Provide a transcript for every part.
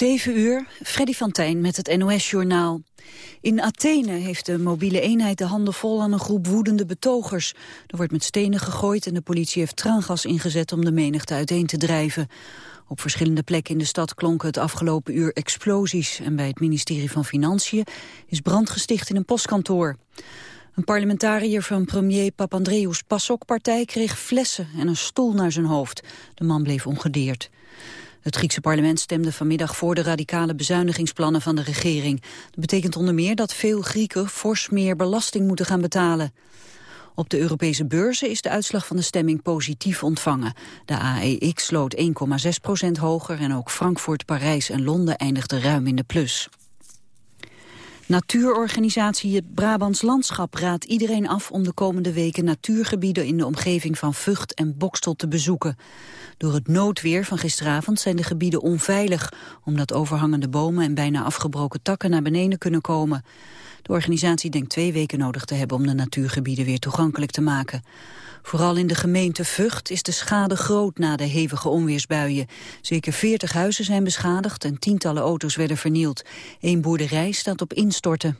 7 uur, Freddy van Tijn met het NOS-journaal. In Athene heeft de mobiele eenheid de handen vol aan een groep woedende betogers. Er wordt met stenen gegooid en de politie heeft traangas ingezet om de menigte uiteen te drijven. Op verschillende plekken in de stad klonken het afgelopen uur explosies. En bij het ministerie van Financiën is brand gesticht in een postkantoor. Een parlementariër van premier Papandreou's PASOK-partij kreeg flessen en een stoel naar zijn hoofd. De man bleef ongedeerd. Het Griekse parlement stemde vanmiddag voor de radicale bezuinigingsplannen van de regering. Dat betekent onder meer dat veel Grieken fors meer belasting moeten gaan betalen. Op de Europese beurzen is de uitslag van de stemming positief ontvangen. De AEX sloot 1,6 procent hoger en ook Frankfurt, Parijs en Londen eindigden ruim in de plus. Natuurorganisatie Het Brabants Landschap raadt iedereen af om de komende weken natuurgebieden in de omgeving van Vught en Bokstel te bezoeken. Door het noodweer van gisteravond zijn de gebieden onveilig, omdat overhangende bomen en bijna afgebroken takken naar beneden kunnen komen. De organisatie denkt twee weken nodig te hebben om de natuurgebieden weer toegankelijk te maken. Vooral in de gemeente Vught is de schade groot na de hevige onweersbuien. Zeker 40 huizen zijn beschadigd en tientallen auto's werden vernield. Eén boerderij staat op instorten.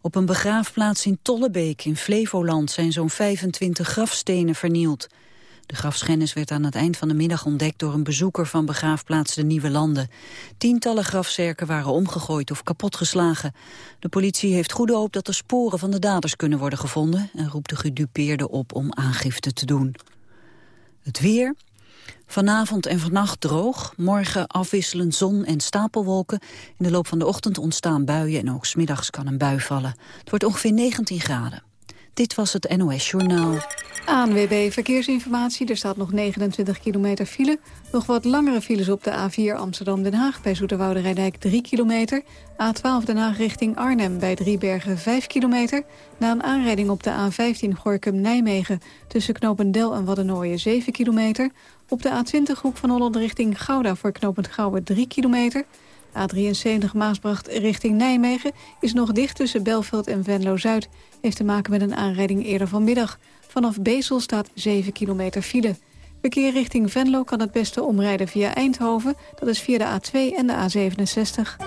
Op een begraafplaats in Tollebeek in Flevoland zijn zo'n 25 grafstenen vernield. De grafschennis werd aan het eind van de middag ontdekt door een bezoeker van begraafplaats De Nieuwe Landen. Tientallen grafzerken waren omgegooid of kapotgeslagen. De politie heeft goede hoop dat er sporen van de daders kunnen worden gevonden en roept de gedupeerden op om aangifte te doen. Het weer, Vanavond en vannacht droog, morgen afwisselend zon en stapelwolken. In de loop van de ochtend ontstaan buien en ook smiddags kan een bui vallen. Het wordt ongeveer 19 graden. Dit was het NOS Journaal. ANWB Verkeersinformatie. Er staat nog 29 kilometer file. Nog wat langere files op de A4 Amsterdam-Den Haag... bij Zoeterwoude Rijdijk 3 kilometer. A12 Den Haag richting Arnhem bij Driebergen 5 kilometer. Na een aanrijding op de A15 Gorkum-Nijmegen... tussen Knopendel en Waddenooien 7 kilometer. Op de A20 Hoek van Holland richting Gouda voor Knopend Gouwen 3 kilometer... A73 Maasbracht richting Nijmegen is nog dicht tussen Belveld en Venlo-Zuid. Heeft te maken met een aanrijding eerder vanmiddag. Vanaf Bezel staat 7 kilometer file. Verkeer richting Venlo kan het beste omrijden via Eindhoven. Dat is via de A2 en de A67.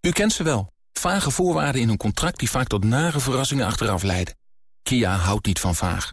U kent ze wel. Vage voorwaarden in een contract die vaak tot nare verrassingen achteraf leiden. Kia houdt niet van vaag.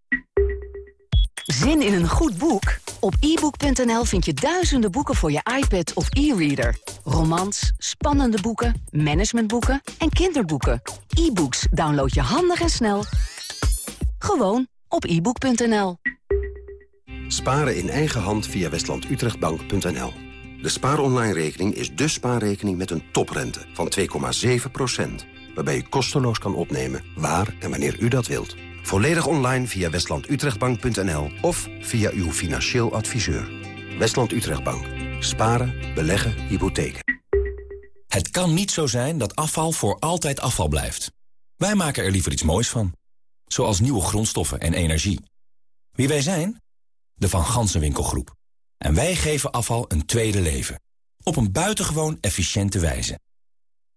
Zin in een goed boek? Op ebook.nl vind je duizenden boeken voor je iPad of e-reader. Romans, spannende boeken, managementboeken en kinderboeken. E-books download je handig en snel. Gewoon op ebook.nl. Sparen in eigen hand via westlandutrechtbank.nl. De spaaronline-rekening is de spaarrekening met een toprente van 2,7%. Waarbij u kosteloos kan opnemen waar en wanneer u dat wilt. Volledig online via westlandutrechtbank.nl of via uw financieel adviseur. Westland Utrechtbank. Sparen, beleggen, hypotheken. Het kan niet zo zijn dat afval voor altijd afval blijft. Wij maken er liever iets moois van. Zoals nieuwe grondstoffen en energie. Wie wij zijn? De Van Gansenwinkelgroep. En wij geven afval een tweede leven. Op een buitengewoon efficiënte wijze.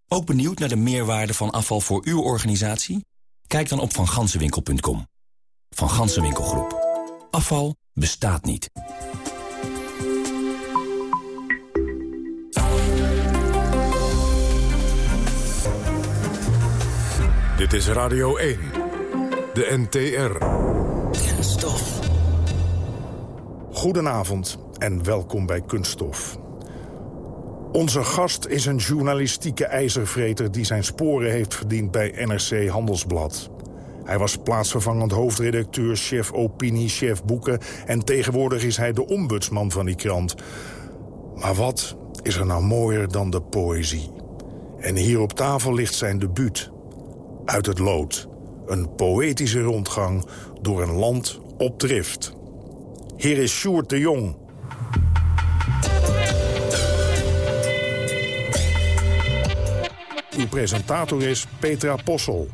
Ook benieuwd naar de meerwaarde van afval voor uw organisatie? Kijk dan op vangansenwinkel.com. Van Gansenwinkelgroep. Afval bestaat niet. Dit is Radio 1. De NTR. Kunststof. Goedenavond en welkom bij Kunststof. Onze gast is een journalistieke ijzervreter... die zijn sporen heeft verdiend bij NRC Handelsblad. Hij was plaatsvervangend hoofdredacteur, chef opinie, chef boeken... en tegenwoordig is hij de ombudsman van die krant. Maar wat is er nou mooier dan de poëzie? En hier op tafel ligt zijn debuut. Uit het lood. Een poëtische rondgang door een land op drift. Hier is Sjoerd de Jong... Uw presentator is Petra Possel.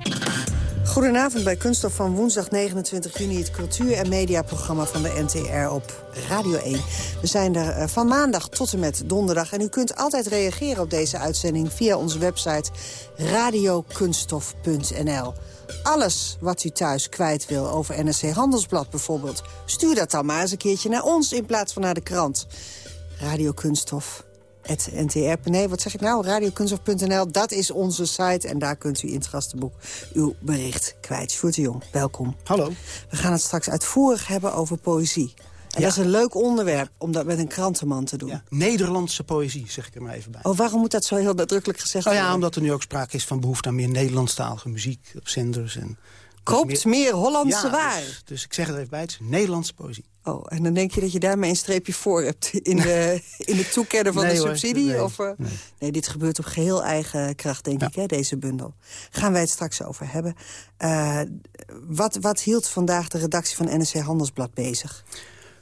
Goedenavond bij Kunststof van woensdag 29 juni... het cultuur- en mediaprogramma van de NTR op Radio 1. We zijn er eh, van maandag tot en met donderdag. En u kunt altijd reageren op deze uitzending via onze website radiokunststof.nl. Alles wat u thuis kwijt wil over NRC Handelsblad bijvoorbeeld... stuur dat dan maar eens een keertje naar ons in plaats van naar de krant. Radio Kunststof NTR. Nee, wat zeg ik nou? Radiokunststof.nl, dat is onze site. En daar kunt u in het gastenboek uw bericht kwijt. Sjoerd de Jong, welkom. Hallo. We gaan het straks uitvoerig hebben over poëzie. En dat is een leuk onderwerp om dat met een krantenman te doen. Ja. Nederlandse poëzie, zeg ik er maar even bij. Oh, waarom moet dat zo heel nadrukkelijk gezegd worden? Oh ja, omdat er nu ook sprake is van behoefte aan meer Nederlandstalige muziek op zenders. En Koopt meer, Hollandse ja, waar. Dus, dus, ik zeg het even bij, het is Nederlandse poëzie. Oh, en dan denk je dat je daarmee een streepje voor hebt in de, in de toekennen van de subsidie? Nee, of, uh, nee. nee. dit gebeurt op geheel eigen kracht, denk ja. ik, hè, deze bundel. Gaan wij het straks over hebben. Uh, wat, wat hield vandaag de redactie van NRC Handelsblad bezig?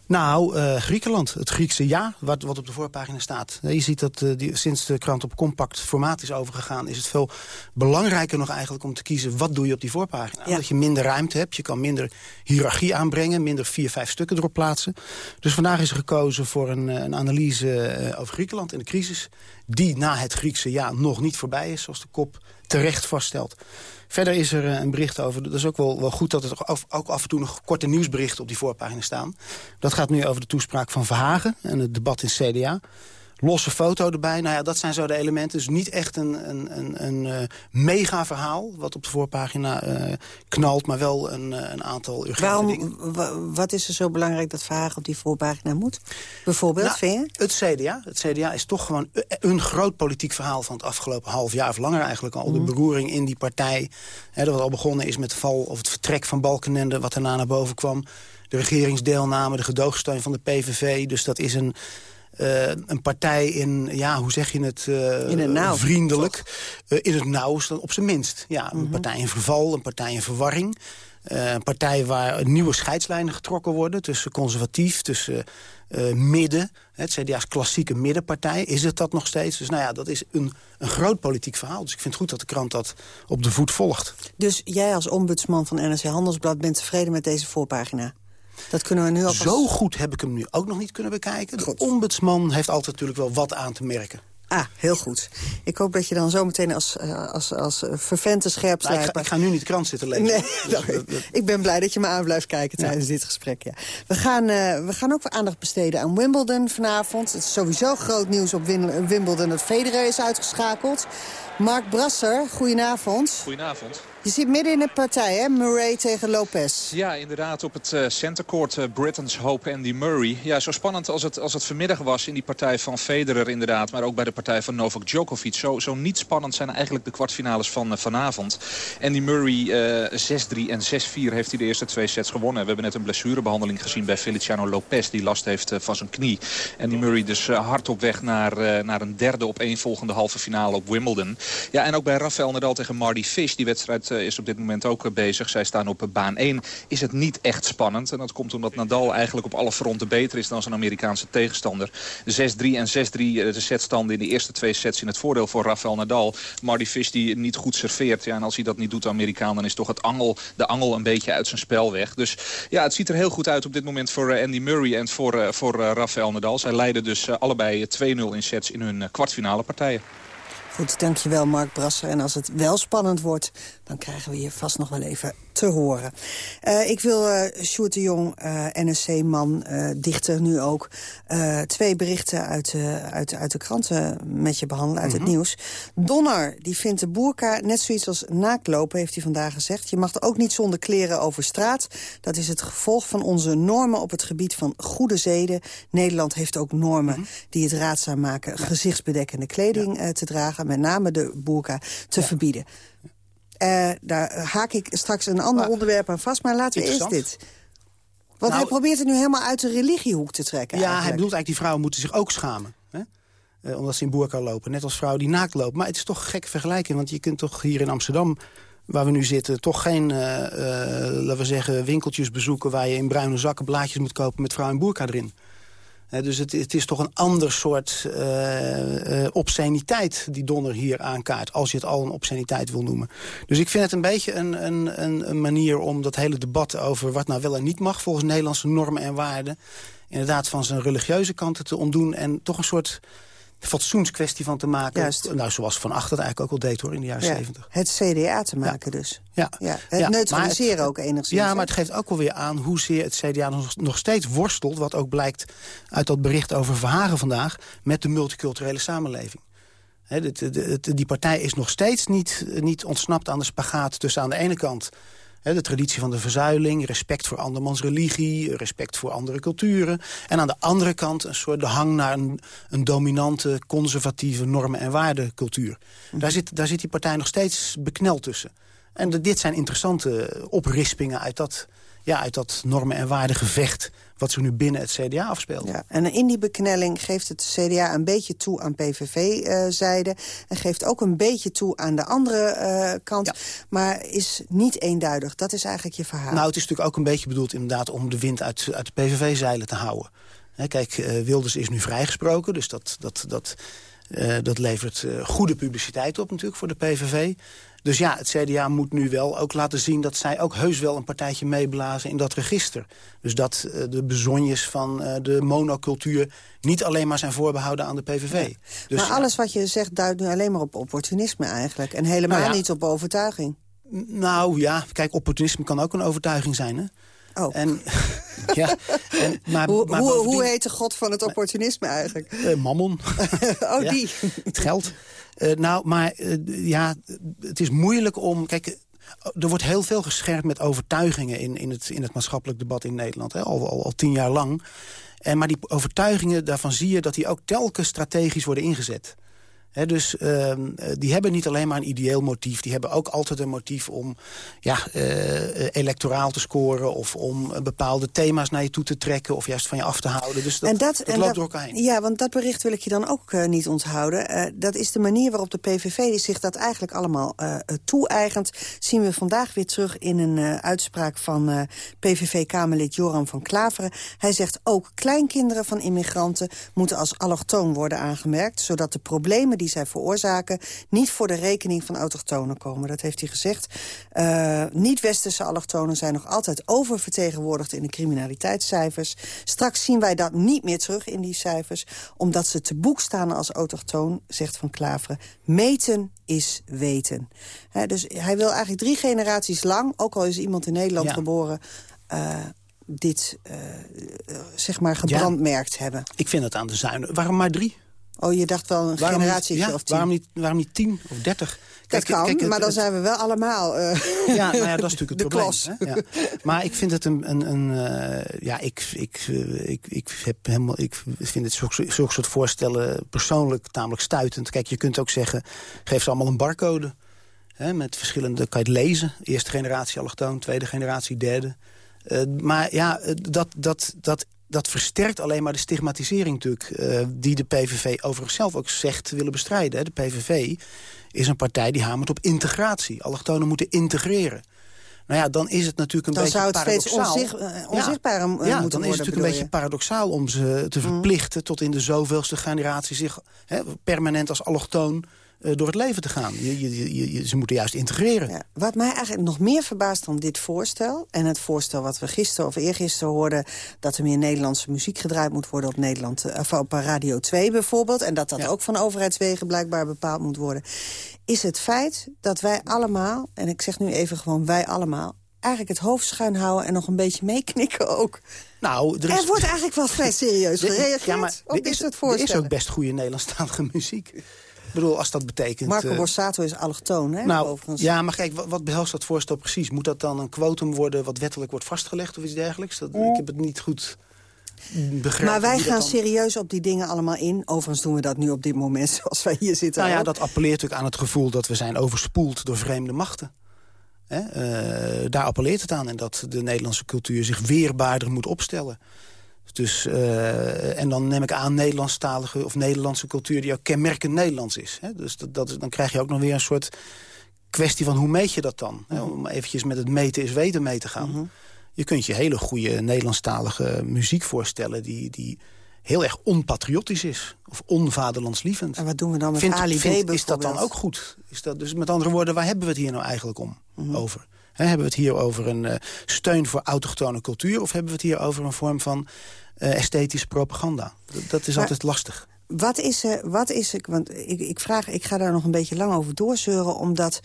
Nou, uh, Griekenland, het Griekse ja, wat, wat op de voorpagina staat. Je ziet dat uh, die, sinds de krant op compact formaat is overgegaan... is het veel belangrijker nog eigenlijk om te kiezen... wat doe je op die voorpagina. Ja. Dat je minder ruimte hebt, je kan minder hiërarchie aanbrengen... minder vier, vijf stukken erop plaatsen. Dus vandaag is er gekozen voor een, een analyse over Griekenland en de crisis... die na het Griekse ja nog niet voorbij is, zoals de kop terecht vaststelt. Verder is er een bericht over, dat is ook wel, wel goed dat er ook af en toe nog korte nieuwsberichten op die voorpagina staan. Dat gaat nu over de toespraak van Verhagen en het debat in CDA. Losse foto erbij, nou ja, dat zijn zo de elementen. Dus niet echt een, een, een, een uh, mega verhaal wat op de voorpagina uh, knalt... maar wel een, uh, een aantal urgente Waarom, dingen. Wat is er zo belangrijk dat Verhagen op die voorpagina moet? Bijvoorbeeld, nou, vind je? Het CDA. Het CDA is toch gewoon een groot politiek verhaal... van het afgelopen half jaar of langer eigenlijk al. Mm. De beroering in die partij. Hè, dat wat al begonnen is met de val of het vertrek van Balkenende... wat daarna naar boven kwam. De regeringsdeelname, de gedoogsteun van de PVV. Dus dat is een... Uh, een partij in, ja, hoe zeg je het, uh, in het nauw. vriendelijk. Uh, in het nauw is dan op zijn minst. Ja, een Mhm. mm -hmm. partij in verval, een partij in verwarring. een partij waar nieuwe scheidslijnen getrokken worden... tussen conservatief, tussen midden. Het CDA's klassieke middenpartij. Is het dat nog steeds? Dus nou ja, dat is een, een groot politiek verhaal. Dus ik vind het goed dat de krant dat op de voet volgt. Dus jij als ombudsman van NRC Handelsblad... bent tevreden met deze voorpagina? Dat kunnen we nu. Zo goed heb ik hem nu ook nog niet kunnen bekijken. De ombudsman heeft altijd natuurlijk wel wat aan te merken. Ah, heel goed. Ik hoop dat je dan zometeen als, uh, als, als vervente scherpslijper... Nou, ik, ga, ik, ga, nu niet de krant zitten lezen. Nee, dus, ik, ik ben blij dat je me aan blijft kijken tijdens ja. dit gesprek. Ja. We, gaan, uh, we gaan ook weer aandacht besteden aan Wimbledon vanavond. Het is sowieso groot nieuws op Wimbledon dat Federer is uitgeschakeld. Mark Brasser, goedenavond. Goedenavond. Je zit midden in de partij, hè? Murray tegen Lopez. Ja, inderdaad, op het uh, centercourt uh, Britain's Hope Andy Murray. Ja, zo spannend als het, als het vanmiddag was in die partij van Federer inderdaad... maar ook bij de partij van Novak Djokovic. Zo, zo niet spannend zijn eigenlijk de kwartfinales van uh, vanavond. Andy Murray 6-3 en 6-4 heeft hij de eerste twee sets gewonnen. We hebben net een blessurebehandeling gezien bij Feliciano Lopez... die last heeft van zijn knie. Andy Murray dus hard op weg naar, naar een derde op één volgende halve finale op Wimbledon. Ja, en ook bij Rafael Nadal tegen Marty Fish. Die wedstrijd is op dit moment ook bezig. Zij staan op baan 1. Is het niet echt spannend. En dat komt omdat Nadal eigenlijk op alle fronten beter is dan zijn Amerikaanse tegenstander. 6-3 en 6-3 de setstanden in de eerste twee sets in het voordeel voor Rafael Nadal. Marty Fish die niet goed serveert. Ja, en als hij dat niet doet, Amerikaan, dan is toch het angel, de angel een beetje uit zijn spel weg. Dus ja, het ziet er heel goed uit op dit moment voor Andy Murray en voor, voor Rafael Nadal. Zij leiden dus allebei 2-0 in sets in hun kwartfinale partijen. Goed, dankjewel Mark Brasser. En als het wel spannend wordt, dan krijgen we je vast nog wel even te horen. Uh, ik wil uh, Sjoerd de Jong, uh, NSC-man, dichter nu ook... twee berichten uit, uit, uit de kranten met je behandelen, uit mm -hmm. het nieuws. Donner, die vindt de boerka net zoiets als naaktlopen, heeft hij vandaag gezegd. Je mag er ook niet zonder kleren over straat. Dat is het gevolg van onze normen op het gebied van goede zeden. Nederland heeft ook normen mm -hmm. die het raadzaam maken... Ja. gezichtsbedekkende kleding ja. te dragen, met name de boerka, te ja. verbieden. Uh, daar haak ik straks een ander maar, onderwerp aan vast, maar laten we eerst dit. Want nou, hij probeert het nu helemaal uit de religiehoek te trekken. Ja, eigenlijk. hij bedoelt eigenlijk die vrouwen moeten zich ook schamen. Hè? Uh, omdat ze in boerka lopen, net als vrouwen die naakt lopen. Maar het is toch een gekke vergelijking, want je kunt toch hier in Amsterdam... waar we nu zitten, toch geen, uh, laten we zeggen, winkeltjes bezoeken... waar je in bruine zakken blaadjes moet kopen met vrouw in boerka erin. Dus het, het, is toch een ander soort uh, obsceniteit die Donner hier aankaart... als je het al een obsceniteit wil noemen. Dus ik vind het een beetje een, een, een manier om dat hele debat over... wat nou wel en niet mag volgens Nederlandse normen en waarden... inderdaad van zijn religieuze kanten te ontdoen... en toch een soort fatsoenskwestie van te maken. Juist. Nou, zoals Van Acht dat eigenlijk ook al deed hoor, in de jaren zeventig. het CDA te maken dus. Ja. ja. Het neutraliseren ook enigszins. Ja, maar het geeft ook wel weer aan hoezeer het CDA nog, nog steeds worstelt... wat ook blijkt uit dat bericht over Verhagen vandaag... met de multiculturele samenleving. die partij is nog steeds niet, niet ontsnapt aan de spagaat tussen aan de ene kant de traditie van de verzuiling, respect voor andermans religie... respect voor andere culturen. En aan de andere kant een soort de hang naar een, een dominante... conservatieve normen- en waardencultuur. Mm daar, zit, daar zit die partij nog steeds bekneld tussen. En dit zijn interessante oprispingen uit dat, ja, uit dat normen- en waardengevecht wat ze nu binnen het CDA afspeelt. Ja, en in die beknelling geeft het CDA een beetje toe aan PVV-zijde... en geeft ook een beetje toe aan de andere uh, kant... maar is niet eenduidig. Dat is eigenlijk je verhaal. Nou, het is natuurlijk ook een beetje bedoeld inderdaad... om de wind uit, uit de PVV-zeilen te houden. kijk, uh, Wilders is nu vrijgesproken, dus dat... dat, dat uh, dat levert uh, goede publiciteit op natuurlijk voor de PVV. Dus ja, het CDA moet nu wel ook laten zien... dat zij ook heus wel een partijtje meeblazen in dat register. Dus dat uh, de bezonjes van uh, de monocultuur... niet alleen maar zijn voorbehouden aan de PVV. Dus, maar alles wat je zegt duidt nu alleen maar op opportunisme eigenlijk. En helemaal nou ja, niet op overtuiging. Nou ja, kijk, opportunisme kan ook een overtuiging zijn, hè? Oh. En, ja, en, maar, hoe, maar hoe, bovendien- hoe heet de god van het opportunisme eigenlijk? Eh, mammon. oh, Ja, die. het geld. Eh, nou, maar eh, ja, het is moeilijk om... Kijk, er wordt heel veel gescherpt met overtuigingen in, in, het, in het maatschappelijk debat in Nederland. Hè, al, al, al tien jaar lang. En, maar die overtuigingen, daarvan zie je dat die ook telkens strategisch worden ingezet. Dus ehm, eh, die hebben niet alleen maar een ideeel motief. Die hebben ook altijd een motief om ja, eh, electoraal te scoren... of om bepaalde thema's naar je toe te trekken... of juist van je af te houden. Dus dat, en dat, dat en loopt dat- door elkaar heen. Ja, want dat bericht wil ik je dan ook eh, niet onthouden. Eh, dat is de manier waarop de PVV zich dat eigenlijk allemaal toe-eigent. Zien we vandaag weer terug in een uitspraak van PVV-Kamerlid Joram van Klaveren. Hij zegt ook kleinkinderen van immigranten moeten als allochtoon worden aangemerkt... zodat de problemen die zij veroorzaken niet voor de rekening van autochtonen komen. Dat heeft hij gezegd. Eh, Niet-westerse allochtonen zijn nog altijd oververtegenwoordigd in de criminaliteitscijfers. Straks zien wij dat niet meer terug in die cijfers, omdat ze te boek staan als autochtoon, zegt Van Klaveren. Meten is weten. Dus hij wil eigenlijk drie generaties lang, ook al is iemand in Nederland Ja. geboren... eh, dit, eh, zeg maar, gebrandmerkt hebben. Ik vind het aan de zuinen. Waarom maar drie? Oh, je dacht wel een Waarom generatie niet, ja, of tien. Waarom niet, waarom niet tien of dertig? dat kan, kijk, het- maar dan zijn we wel allemaal eh, Ja, nou ja, dat is natuurlijk het de probleem. klos. Hè? Ja. Maar ik vind het een... een, een eh, ja, ik, ik, eh, ik, ik, heb helemaal, ik vind het zulke, zulke soort voorstellen persoonlijk tamelijk stuitend. Kijk, je kunt ook zeggen, geef ze allemaal een barcode. Hè, met verschillende, kan je het lezen. Eerste generatie allochtoon, tweede generatie, derde. Maar ja, dat, dat, dat, dat versterkt alleen maar de stigmatisering natuurlijk... eh, die de PVV overigens zelf ook zegt te willen bestrijden. De PVV is een partij die hamert op integratie. Allochtonen moeten integreren. Nou ja, dan is het natuurlijk een Dan beetje zou het steeds paradoxaal. onzicht- eh, onzichtbaar, eh, ja, moeten dan is het natuurlijk een beetje je? paradoxaal om ze te verplichten... tot in de zoveelste generatie zich hè, permanent als allochtoon eh, door het leven te gaan. Je, je, je, ze moeten juist integreren. Ja, wat mij eigenlijk nog meer verbaast dan dit voorstel... en het voorstel wat we gisteren of eergisteren hoorden... dat er meer Nederlandse muziek gedraaid moet worden op, Nederland, eh, of op Radio 2 bijvoorbeeld... en dat dat ook van overheidswegen blijkbaar bepaald moet worden... is het feit dat wij allemaal, en ik zeg nu even gewoon wij allemaal... eigenlijk het hoofd schuin houden en nog een beetje meeknikken ook. Nou, er, is, Er wordt eigenlijk wel vrij serieus er- gereageerd ja, maar op er dit is, soort er voorstellen. is ook best goede Nederlandstalige muziek. Ik bedoel, als dat betekent... Marco eh, Borsato is allochtoon, hè, nou, overigens. ja, maar kijk, wat, wat behelst dat voorstel precies? Moet dat dan een quotum worden wat wettelijk wordt vastgelegd of iets dergelijks? Dat, Ik heb het niet goed begrepen. Maar wij gaan serieus op die dingen allemaal in. Overigens doen we dat nu op dit moment zoals wij hier zitten. Nou ja, dat appelleert natuurlijk aan het gevoel dat we zijn overspoeld door vreemde machten. Hè? eh, daar appelleert het aan en dat de Nederlandse cultuur zich weerbaarder moet opstellen. Dus, eh, en dan neem ik aan Nederlandstalige of Nederlandse cultuur die ook kenmerkend Nederlands is. Hè? Dus dat, dat, dan krijg je ook nog weer een soort kwestie van hoe meet je dat dan? Hè? Om eventjes met het meten is weten mee te gaan. Je kunt je hele goede Nederlandstalige muziek voorstellen... die, die heel erg onpatriotisch is. Of onvaderlandslievend. En wat doen we dan met Vindt- Ali vindt- Is dat dan ook goed? Is dat, dus met andere woorden, waar hebben we het hier nou eigenlijk om? Mhm. Over? Hebben we het hier over een eh, steun voor autochtone cultuur... of hebben we het hier over een vorm van eh, esthetische propaganda? Dat, dat is Maar- altijd lastig. Wat is er, wat is er, want ik, ik, vraag, ik ga daar nog een beetje lang over doorzeuren... omdat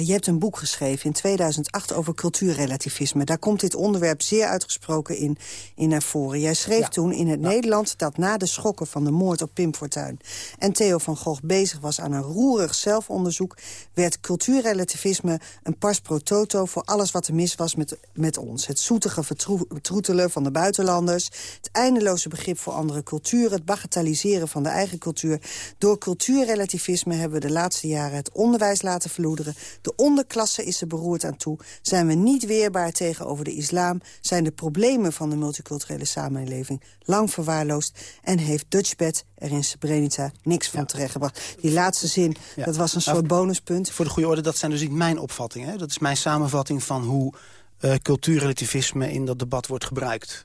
je hebt een boek geschreven in 2008 over cultuurrelativisme. Daar komt dit onderwerp zeer uitgesproken in, in naar voren. Jij schreef toen in het Nederland dat na de schokken van de moord op Pim Fortuyn... en Theo van Gogh bezig was aan een roerig zelfonderzoek... werd cultuurrelativisme een pas pro toto voor alles wat er mis was met, met ons. Het zoetige vertroe- vertroetelen van de buitenlanders... het eindeloze begrip voor andere culturen... het bagatelliseren van de eigen cultuur. Door cultuurrelativisme hebben we de laatste jaren het onderwijs laten verloederen. De onderklasse is er beroerd aan toe. Zijn we niet weerbaar tegenover de islam... zijn de problemen van de multiculturele samenleving lang verwaarloosd... en heeft Dutchbed er in Srebrenica niks van terechtgebracht. Die laatste zin, Ja. dat was een Nou, soort bonuspunt. Voor de goede orde, dat zijn dus niet mijn opvattingen. Dat is mijn samenvatting van hoe eh, cultuurrelativisme in dat debat wordt gebruikt.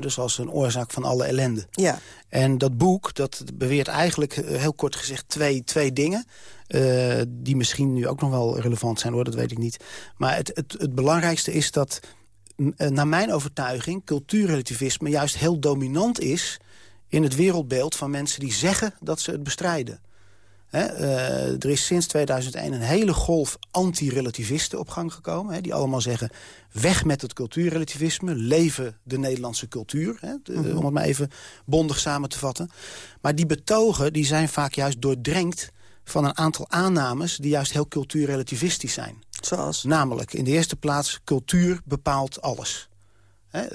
Dus als een oorzaak van alle ellende. Ja. En dat boek, dat beweert eigenlijk, eh, heel kort gezegd, twee, twee dingen. eh, die misschien nu ook nog wel relevant zijn, hoor, dat weet ik niet. Maar het, het, het belangrijkste is dat, m, eh, naar mijn overtuiging... cultuurrelativisme juist heel dominant is in het wereldbeeld van mensen die zeggen dat ze het bestrijden. Hè, eh, er is sinds 2001 een hele golf anti-relativisten op gang gekomen. Hè, die allemaal zeggen, weg met het cultuurrelativisme. Leven de Nederlandse cultuur. Hè, de- Mhm. Om het maar even bondig samen te vatten. Maar die betogen die zijn vaak juist doordrenkt van een aantal aannames... die juist heel cultuurrelativistisch zijn. Zoals? Namelijk, in de eerste plaats, cultuur bepaalt alles.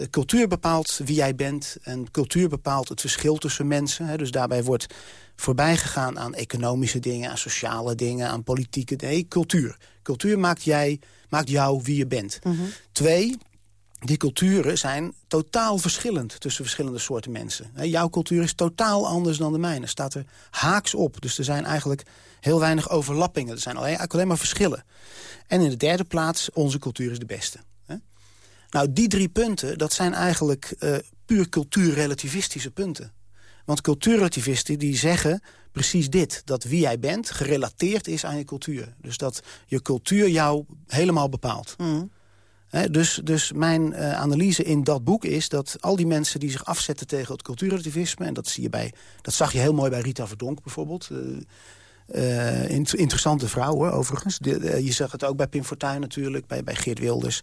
Cultuur bepaalt wie jij bent en cultuur bepaalt het verschil tussen mensen. Hè, dus daarbij wordt voorbij gegaan aan economische dingen, aan sociale dingen, aan politieke dingen. Nee, cultuur. Cultuur maakt, jij, maakt jou wie je bent. Twee, die culturen zijn totaal verschillend tussen verschillende soorten mensen. Hè, jouw cultuur is totaal anders dan de mijne. Staat er haaks op. Dus er zijn eigenlijk heel weinig overlappingen. Er zijn alleen, eigenlijk alleen maar verschillen. En in de derde plaats, onze cultuur is de beste. Nou, die drie punten, dat zijn eigenlijk eh, puur cultuurrelativistische punten. Want cultuurrelativisten die zeggen precies dit. Dat wie jij bent gerelateerd is aan je cultuur. Dus dat je cultuur jou helemaal bepaalt. Hè, dus, dus mijn eh, analyse in dat boek is dat al die mensen die zich afzetten tegen het cultuurrelativisme... en dat, zie je bij, dat zag je heel mooi bij Rita Verdonk bijvoorbeeld... int- interessante vrouw hoor, overigens. De- je zag het ook bij Pim Fortuyn natuurlijk, bij, bij Geert Wilders.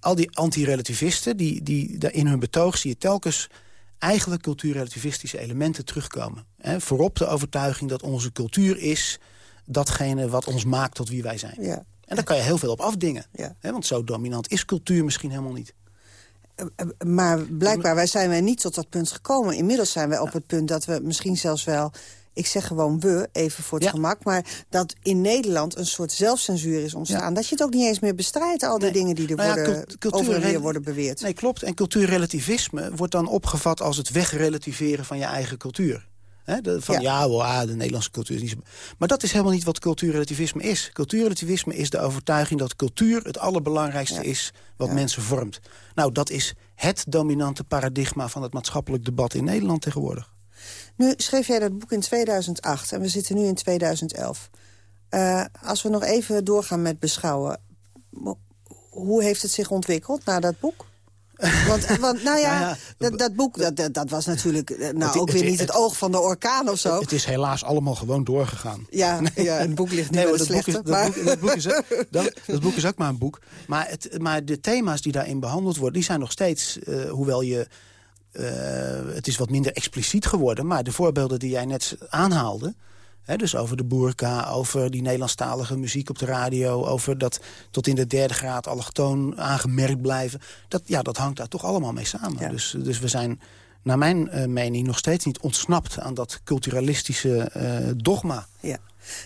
Al die antirelativisten, die, die, in hun betoog zie je telkens eigenlijk cultuurrelativistische elementen terugkomen. Hè, voorop de overtuiging dat onze cultuur is datgene wat ons maakt tot wie wij zijn. Ja. En daar kan je heel veel op afdingen. Ja. Hè, want zo dominant is cultuur misschien helemaal niet. Maar blijkbaar wij zijn wij niet tot dat punt gekomen. Inmiddels zijn wij op het punt dat we misschien zelfs wel... ik zeg gewoon we, even voor het gemak... maar dat in Nederland een soort zelfcensuur is ontstaan. Dat je het ook niet eens meer bestrijdt, al die dingen die er Nou ja, worden, over en worden beweerd. Nee, klopt. En cultuurrelativisme wordt dan opgevat als het wegrelativeren van je eigen cultuur. Hè, de- van Ja. ja, wel, ah, de Nederlandse cultuur is niet zo... Maar dat is helemaal niet wat cultuurrelativisme is. Cultuurrelativisme is de overtuiging dat cultuur het allerbelangrijkste is wat mensen vormt. Nou, dat is het dominante paradigma van het maatschappelijk debat in Nederland tegenwoordig. Nu schreef jij dat boek in 2008 en we zitten nu in 2011. Eh, als we nog even doorgaan met beschouwen... hoe heeft het zich ontwikkeld na dat boek? Want, want nou ja, Nou ja, dat, dat boek dat, dat, dat was natuurlijk eh, nou, Het- ook het- weer niet het, het- oog van de orkaan of zo. Het is helaas allemaal gewoon doorgegaan. Ja, ja, het boek ligt nu Nee, dat boek, is, slechte. dat, boek, dat, boek is, ook- dat, dat boek is ook maar een boek. Maar, het, maar de thema's die daarin behandeld worden... die zijn nog steeds, eh, hoewel je... eh, het is wat minder expliciet geworden... maar de voorbeelden die jij net aanhaalde... Dus over de boerka, over die Nederlandstalige muziek op de radio... over dat tot in de derde graad allochtoon aangemerkt blijven... dat, ja, dat hangt daar toch allemaal mee samen. Dus, dus we zijn, naar mijn eh, mening, nog steeds niet ontsnapt... aan dat culturalistische eh, dogma. Ja.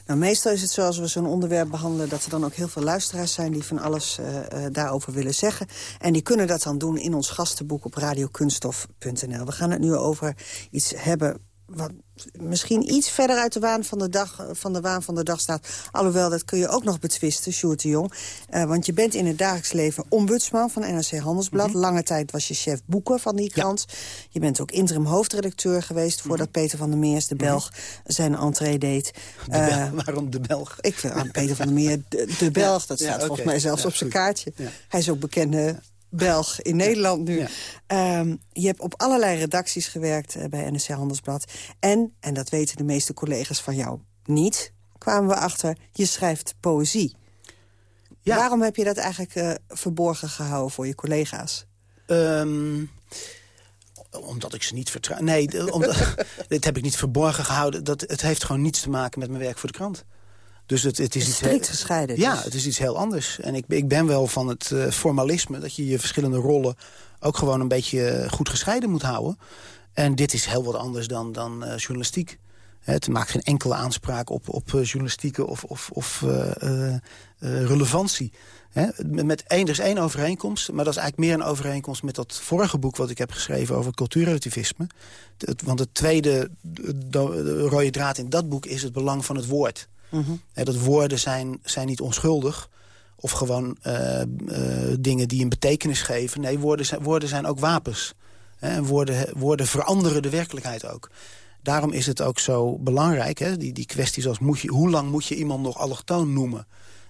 Nou, meestal is het zo als we zo'n onderwerp behandelen... dat er dan ook heel veel luisteraars zijn die van alles eh, daarover willen zeggen. En die kunnen dat dan doen in ons gastenboek op radiokunstof.nl. We gaan het nu over iets hebben wat misschien iets verder uit de waan van de, dag, van de waan van de dag staat. Alhoewel, dat kun je ook nog betwisten, Sjoerd de Jong. Uh, want je bent in het dagelijks leven ombudsman van NRC Handelsblad. Mhm. Lange tijd was je chef boeken van die krant. Je bent ook interim hoofdredacteur geweest... voordat. Peter van der Meers, de Belg, zijn entree deed. Uh, waarom de Belg? Ik vind aan Peter van der Meer de, Belg. Dat staat volgens mij zelfs op zijn kaartje. Hij is ook bekende Belg in Nederland nu. Ehm, je hebt op allerlei redacties gewerkt uh, bij NSC Handelsblad. En, en dat weten de meeste collega's van jou niet, kwamen we achter, je schrijft poëzie. Ja. Waarom heb je dat eigenlijk uh, verborgen gehouden voor je collega's? Um, omdat ik ze niet vertrouw. Nee, omdat, dit heb ik niet verborgen gehouden. Dat, het heeft gewoon niets te maken met mijn werk voor de krant. Dus het, het is iets strikt gescheiden. Ja, dus. het is iets heel anders. En ik, ik ben wel van het uh, formalisme... dat je je verschillende rollen ook gewoon een beetje eh, goed gescheiden moet houden. En dit is heel wat anders dan, dan uh, journalistiek. Het maakt geen enkele aanspraak op, op journalistieke of, of, of relevantie. met één, er is één overeenkomst, maar dat is eigenlijk meer een overeenkomst... met dat vorige boek wat ik heb geschreven over cultuurrelativisme. Want het tweede de rode draad in dat boek is het belang van het woord. Mm dat woorden zijn, zijn niet onschuldig. Of gewoon uh, uh, dingen die een betekenis geven. Nee, woorden zijn, woorden zijn ook wapens. en woorden, woorden veranderen de werkelijkheid ook. Daarom is het ook zo belangrijk, hè, die, die kwesties als moet je, hoe lang moet je iemand nog allochtoon noemen.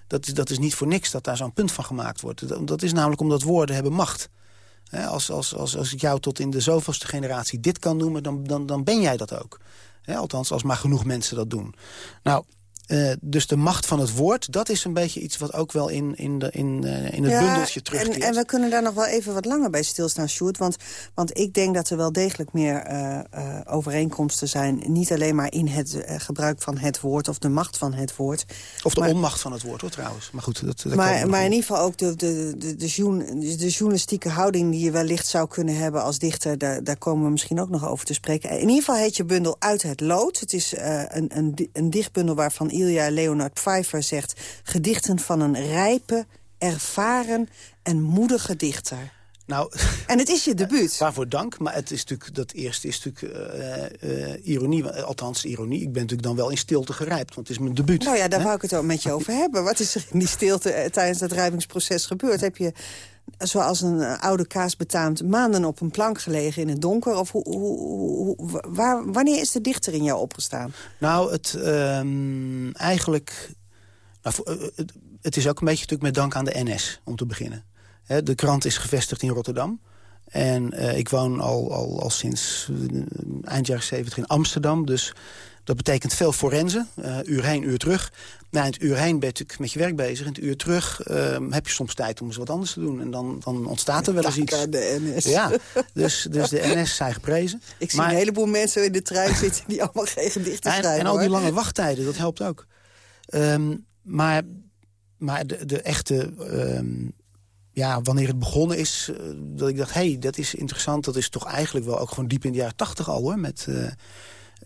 Dat is, dat is niet voor niks dat daar zo'n punt van gemaakt wordt. Dat, is namelijk omdat woorden hebben macht. Hè, als, als, als, als ik jou tot in de zoveelste generatie dit kan noemen, dan, dan, dan ben jij dat ook. Hè, althans, als maar genoeg mensen dat doen. Nou, uh, dus de macht van het woord, dat is een beetje iets wat ook wel in, in, de, in, uh, in het ja, bundeltje terugkeert. En, en we kunnen daar nog wel even wat langer bij stilstaan, Sjoerd. Want, want ik denk dat er wel degelijk meer uh, overeenkomsten zijn. Niet alleen maar in het gebruik van het woord of de macht van het woord. Of de onmacht van het woord, hoor, trouwens. Maar goed, dat, dat maar, maar in ieder geval ook de, de, de, de, de, journalistieke houding... die je wellicht zou kunnen hebben als dichter. Daar, daar komen we misschien ook nog over te spreken. In ieder geval heet je bundel Uit het Lood. Het is een, een, een dichtbundel waarvan Ilja Leonard Pfeiffer zegt... gedichten van een rijpe, ervaren en moedige dichter. Nou, en het is je debuut. waarvoor dank, maar het is natuurlijk, dat eerste is natuurlijk uh, uh, ironie. Althans, ironie. Ik ben natuurlijk dan wel in stilte gerijpt, want het is mijn debuut. Nou ja, daar wou ik het ook met je over hebben. Wat is er in die stilte tijdens dat rijpingsproces gebeurd? Heb je zoals een oude kaas betaamt, maanden op een plank gelegen in het donker? Of hoe, hoe, waar, wanneer is de dichter in jou opgestaan? Nou, het um, eigenlijk... Nou, het, het, is ook een beetje natuurlijk met dank aan de NS, om te beginnen. de krant is gevestigd in Rotterdam. En ik woon al, al, al sinds eind jaren 70 in Amsterdam. Dus dat betekent veel forensen, uh, uur heen, uur terug. In het uur heen ben je natuurlijk met je werk bezig. In het uur terug uh, heb je soms tijd om eens wat anders te doen. En dan, dan ontstaat er wel eens iets. de NS. Ja, dus, dus de NS zijn geprezen. Ik zie een heleboel mensen in de trein zitten die allemaal geen gedichten schrijven. En al die lange wachttijden, dat helpt ook. Um, maar, maar de, de echte... Um, ja, wanneer het begonnen is, uh, dat ik dacht... hé, hey, dat is interessant. Dat is toch eigenlijk wel ook gewoon diep in de jaren tachtig al, hoor. Met... Uh,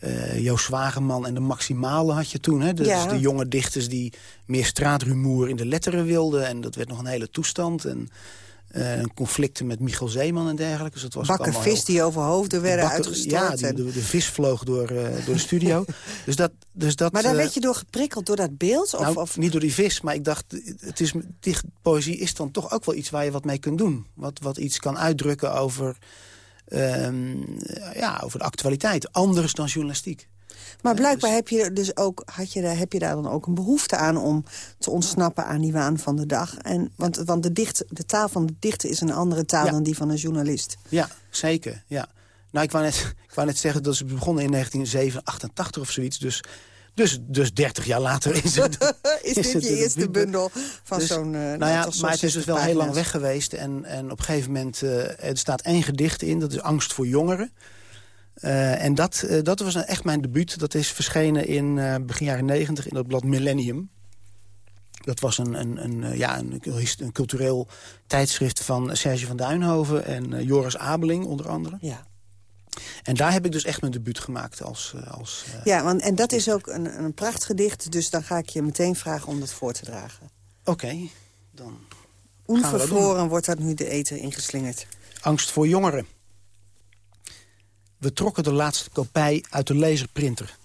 uh, Joost Zwageman en de Maximale had je toen. Hè? Dus de jonge dichters die meer straatrumoer in de letteren wilden. En dat werd nog een hele toestand. En uh, conflicten met Michel Zeeman en dergelijke. Dus dat was Bakken vis die over hoofden werden uitgestort. Ja, die, de, de, vis vloog door, uh, door de studio. dus dat, dus dat, maar daar werd je door geprikkeld, door dat beeld? Of, nou, of? niet door die vis, maar ik dacht... Het is, dicht, poëzie is dan toch ook wel iets waar je wat mee kunt doen. Wat, wat iets kan uitdrukken over um, ja, over de actualiteit. Anders dan journalistiek. Maar blijkbaar dus- heb je, dus ook, had je, heb je daar dan ook een behoefte aan... om te ontsnappen aan die waan van de dag. En, want want de, dicht, de taal van de dichter is een andere taal dan die van een journalist. Ja, zeker. Ja. Nou, ik wou, net, ik wou net zeggen dat ze begonnen in 1987 of zoiets. Dus dus, dus 30 jaar later is het... is, dit je eerste bundel van dus, zo'n... Uh, nou, ja, maar het is dus wel heel lang weg geweest. En, en op een gegeven moment... Uh, er staat één gedicht in, dat is Angst voor Jongeren. Uh, en dat, dat was echt mijn debuut. Dat is verschenen in begin jaren 90 in het blad Millennium. Dat was een, een, een, ja, een, een, cultureel tijdschrift van Serge van Duinhoven... en Joris Abeling onder andere. Ja. En daar heb ik dus echt mijn debuut gemaakt als... Eh, als uh, ja, want, en dat is ook een, een prachtgedicht. Dus dan ga ik je meteen vragen om dat voor te dragen. Oké, okay, dan Onvervroren wordt dat nu de eten ingeslingerd. Angst voor jongeren. We trokken de laatste kopij uit de laserprinter.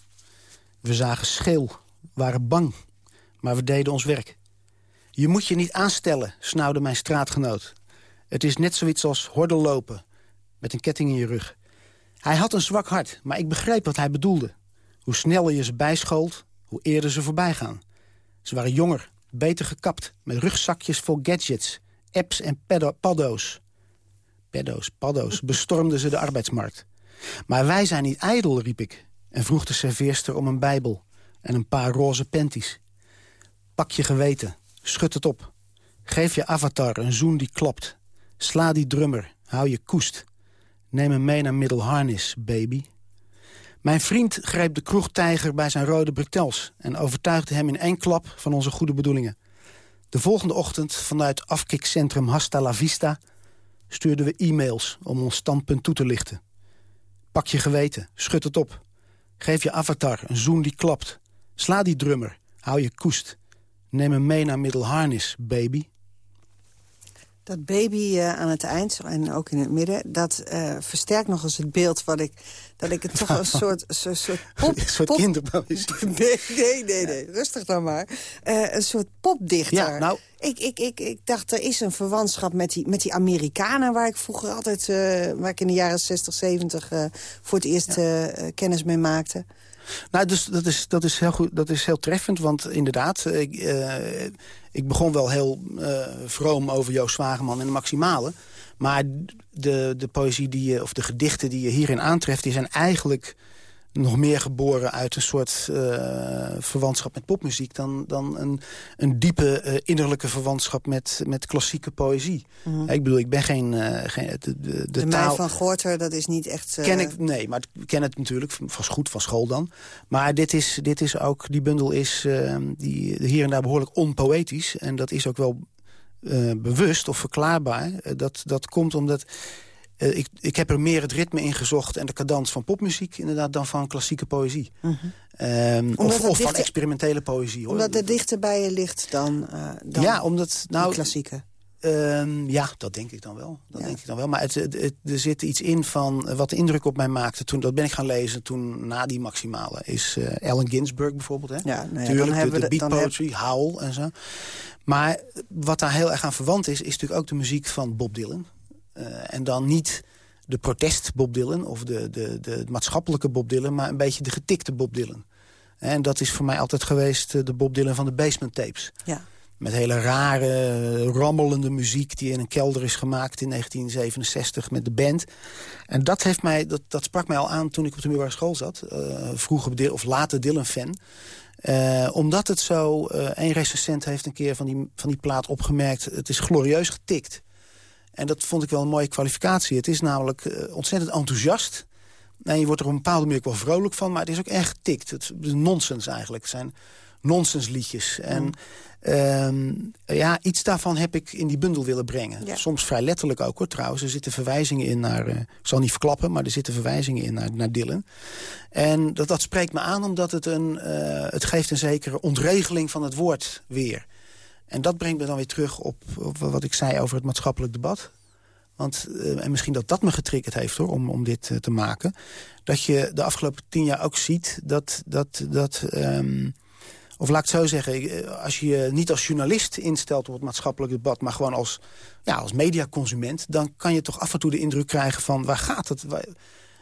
We zagen scheel, waren bang, maar we deden ons werk. Je moet je niet aanstellen, snauwde mijn straatgenoot. Het is net zoiets als hordellopen, met een ketting in je rug. Hij had een zwak hart, maar ik begreep wat hij bedoelde. Hoe sneller je ze bijschoolt, hoe eerder ze voorbij gaan. Ze waren jonger, beter gekapt, met rugzakjes vol gadgets, apps en paddo's. Paddo's, paddo's, bestormden ze de arbeidsmarkt. Maar wij zijn niet ijdel, riep ik, en vroeg de serveerster om een bijbel en een paar roze panties. Pak je geweten, schud het op. Geef je avatar een zoen die klopt. Sla die drummer, hou je koest. Neem hem mee naar Middle Harness, baby. Mijn vriend greep de kroegtijger bij zijn rode bretels... en overtuigde hem in één klap van onze goede bedoelingen. De volgende ochtend vanuit afkikcentrum Hasta la Vista... stuurden we e-mails om ons standpunt toe te lichten. Pak je geweten, schud het op. Geef je avatar een zoen die klapt. Sla die drummer, hou je koest. Neem hem mee naar Middle Harness, baby. Dat baby uh, aan het eind en ook in het midden... dat uh, versterkt nog eens het beeld wat ik... dat ik het toch een soort, soort, soort pop... Een soort. Nee, nee, nee, nee, rustig dan maar. Uh, een soort popdichter. Ja, nou... Ik, ik, ik, ik dacht, er is een verwantschap met die, met die Amerikanen... waar ik vroeger altijd, waar ik in de jaren 60, 70... voor het eerst ja. kennis mee maakte. Nou, dus dat is, dat is, heel, goed, dat is heel treffend, want inderdaad... Ik, ik begon wel heel uh, vroom over Joost Zwageman en de Maximale. Maar de, de poëzie die je, of de gedichten die je hierin aantreft... die zijn eigenlijk nog meer geboren uit een soort uh, verwantschap met popmuziek... dan, dan een, een diepe uh, innerlijke verwantschap met, met klassieke poëzie. Mm -hmm. Ik bedoel, ik ben geen... Uh, geen de, de, de, taal... van Gorter, dat is niet echt... Ken ik, nee, maar ik ken het natuurlijk van goed, van school dan. Maar dit is, dit is ook, die bundel is die, hier en daar behoorlijk onpoëtisch. En dat is ook wel bewust of verklaarbaar. dat, dat komt omdat uh, ik, ik heb er meer het ritme in gezocht en de cadans van popmuziek inderdaad dan van klassieke poëzie. -hmm. um, of, of van experimentele poëzie. Hoor. Omdat het dichter bij je ligt dan, uh, dan ja, omdat, nou, klassieke. Um, ja, dat denk ik dan wel. Dat ja. denk ik dan wel. Maar het, het, het, er zit iets in van wat de indruk op mij maakte. Toen, dat ben ik gaan lezen toen na die maximale. Is uh, Allen Ginsberg bijvoorbeeld. Hè? Ja, nee, Tuurlijk, dan de, de beat poetry, heb... Howl en zo. Maar wat daar heel erg aan verwant is... is natuurlijk ook de muziek van Bob Dylan. Uh, en dan niet de protest Bob Dylan of de, de, de maatschappelijke Bob Dylan... maar een beetje de getikte Bob Dylan. En dat is voor mij altijd geweest de Bob Dylan van de basement tapes. Ja. Met hele rare, rammelende muziek die in een kelder is gemaakt in 1967 met de band. En dat, heeft mij, dat, dat sprak mij al aan toen ik op de middelbare school zat. Uh, vroeger of later Dylan-fan. Uh, omdat het zo... Uh, een recensent heeft een keer van die, van die plaat opgemerkt... het is glorieus getikt. En dat vond ik wel een mooie kwalificatie. Het is namelijk uh, ontzettend enthousiast. En je wordt er op een bepaalde manier ook wel vrolijk van. Maar het is ook echt getikt. Het is nonsens eigenlijk. Het zijn nonsensliedjes. En Mm. um, ja, iets daarvan heb ik in die bundel willen brengen. Ja. Soms vrij letterlijk ook hoor trouwens. Er zitten verwijzingen in naar... Uh, ik zal niet verklappen, maar er zitten verwijzingen in naar, naar Dylan. En dat, dat spreekt me aan omdat het, een, uh, het geeft een zekere ontregeling van het woord weer. En dat brengt me dan weer terug op, op wat ik zei over het maatschappelijk debat. Want, uh, en misschien dat dat me getriggerd heeft hoor, om, om dit uh, te maken. Dat je de afgelopen tien jaar ook ziet dat... dat, dat um, of laat ik het zo zeggen, als je je niet als journalist instelt op het maatschappelijk debat... maar gewoon als, ja, als mediaconsument... dan kan je toch af en toe de indruk krijgen van waar gaat het...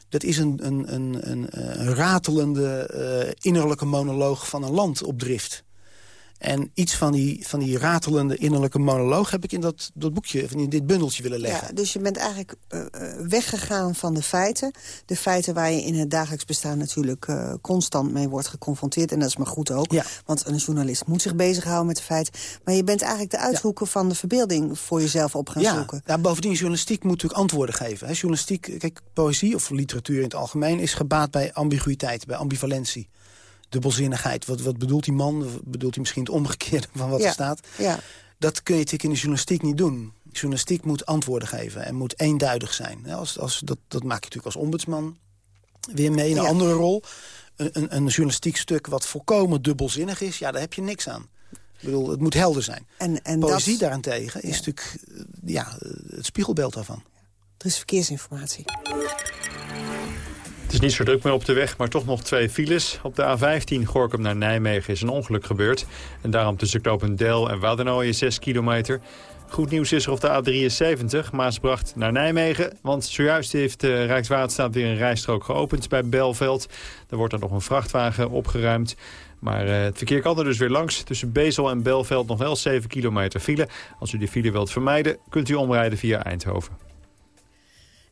Dat is een, een, een, een, ratelende innerlijke monoloog van een land op drift. En iets van die, van die ratelende innerlijke monoloog... heb ik in dat, dat boekje, in dit bundeltje willen leggen. Ja, dus je bent eigenlijk uh, weggegaan van de feiten. De feiten waar je in het dagelijks bestaan natuurlijk uh, constant mee wordt geconfronteerd. En dat is maar goed ook. Ja. Want een journalist moet zich bezighouden met de feiten. Maar je bent eigenlijk de uithoeken ja. van de verbeelding voor jezelf op gaan ja. zoeken. Ja, bovendien, journalistiek moet natuurlijk antwoorden geven. Hè. Journalistiek, kijk, poëzie of literatuur in het algemeen... is gebaat bij ambiguïteit, bij ambivalentie dubbelzinnigheid. Wat, wat bedoelt die man? Bedoelt hij misschien het omgekeerde van wat ja. er staat? Ja. Dat kun je natuurlijk in de journalistiek niet doen. Journalistiek moet antwoorden geven en moet eenduidig zijn. Als, als, dat, dat maak je natuurlijk als ombudsman weer mee in een Ja. andere rol. Een, een, een journalistiek stuk wat volkomen dubbelzinnig is, ja, daar heb je niks aan. Ik bedoel, het moet helder zijn. En, en Poëzie dat, daarentegen is natuurlijk eh, ja, het spiegelbeeld daarvan. er is verkeersinformatie. Is niet zo druk meer op de weg, maar toch nog twee files. Op de A15 Gorkum naar Nijmegen is een ongeluk gebeurd. En daarom tussen Knopendel en Waddenooien 6 kilometer. Goed nieuws is er op de A73, Maasbracht naar Nijmegen. Want zojuist heeft de Rijkswaterstaat weer een rijstrook geopend bij Belveld. Er wordt er nog een vrachtwagen opgeruimd. Maar uh, het verkeer kan er dus weer langs. Tussen Bezel en Belveld nog wel 7 kilometer file. Als u die file wilt vermijden, kunt u omrijden via Eindhoven.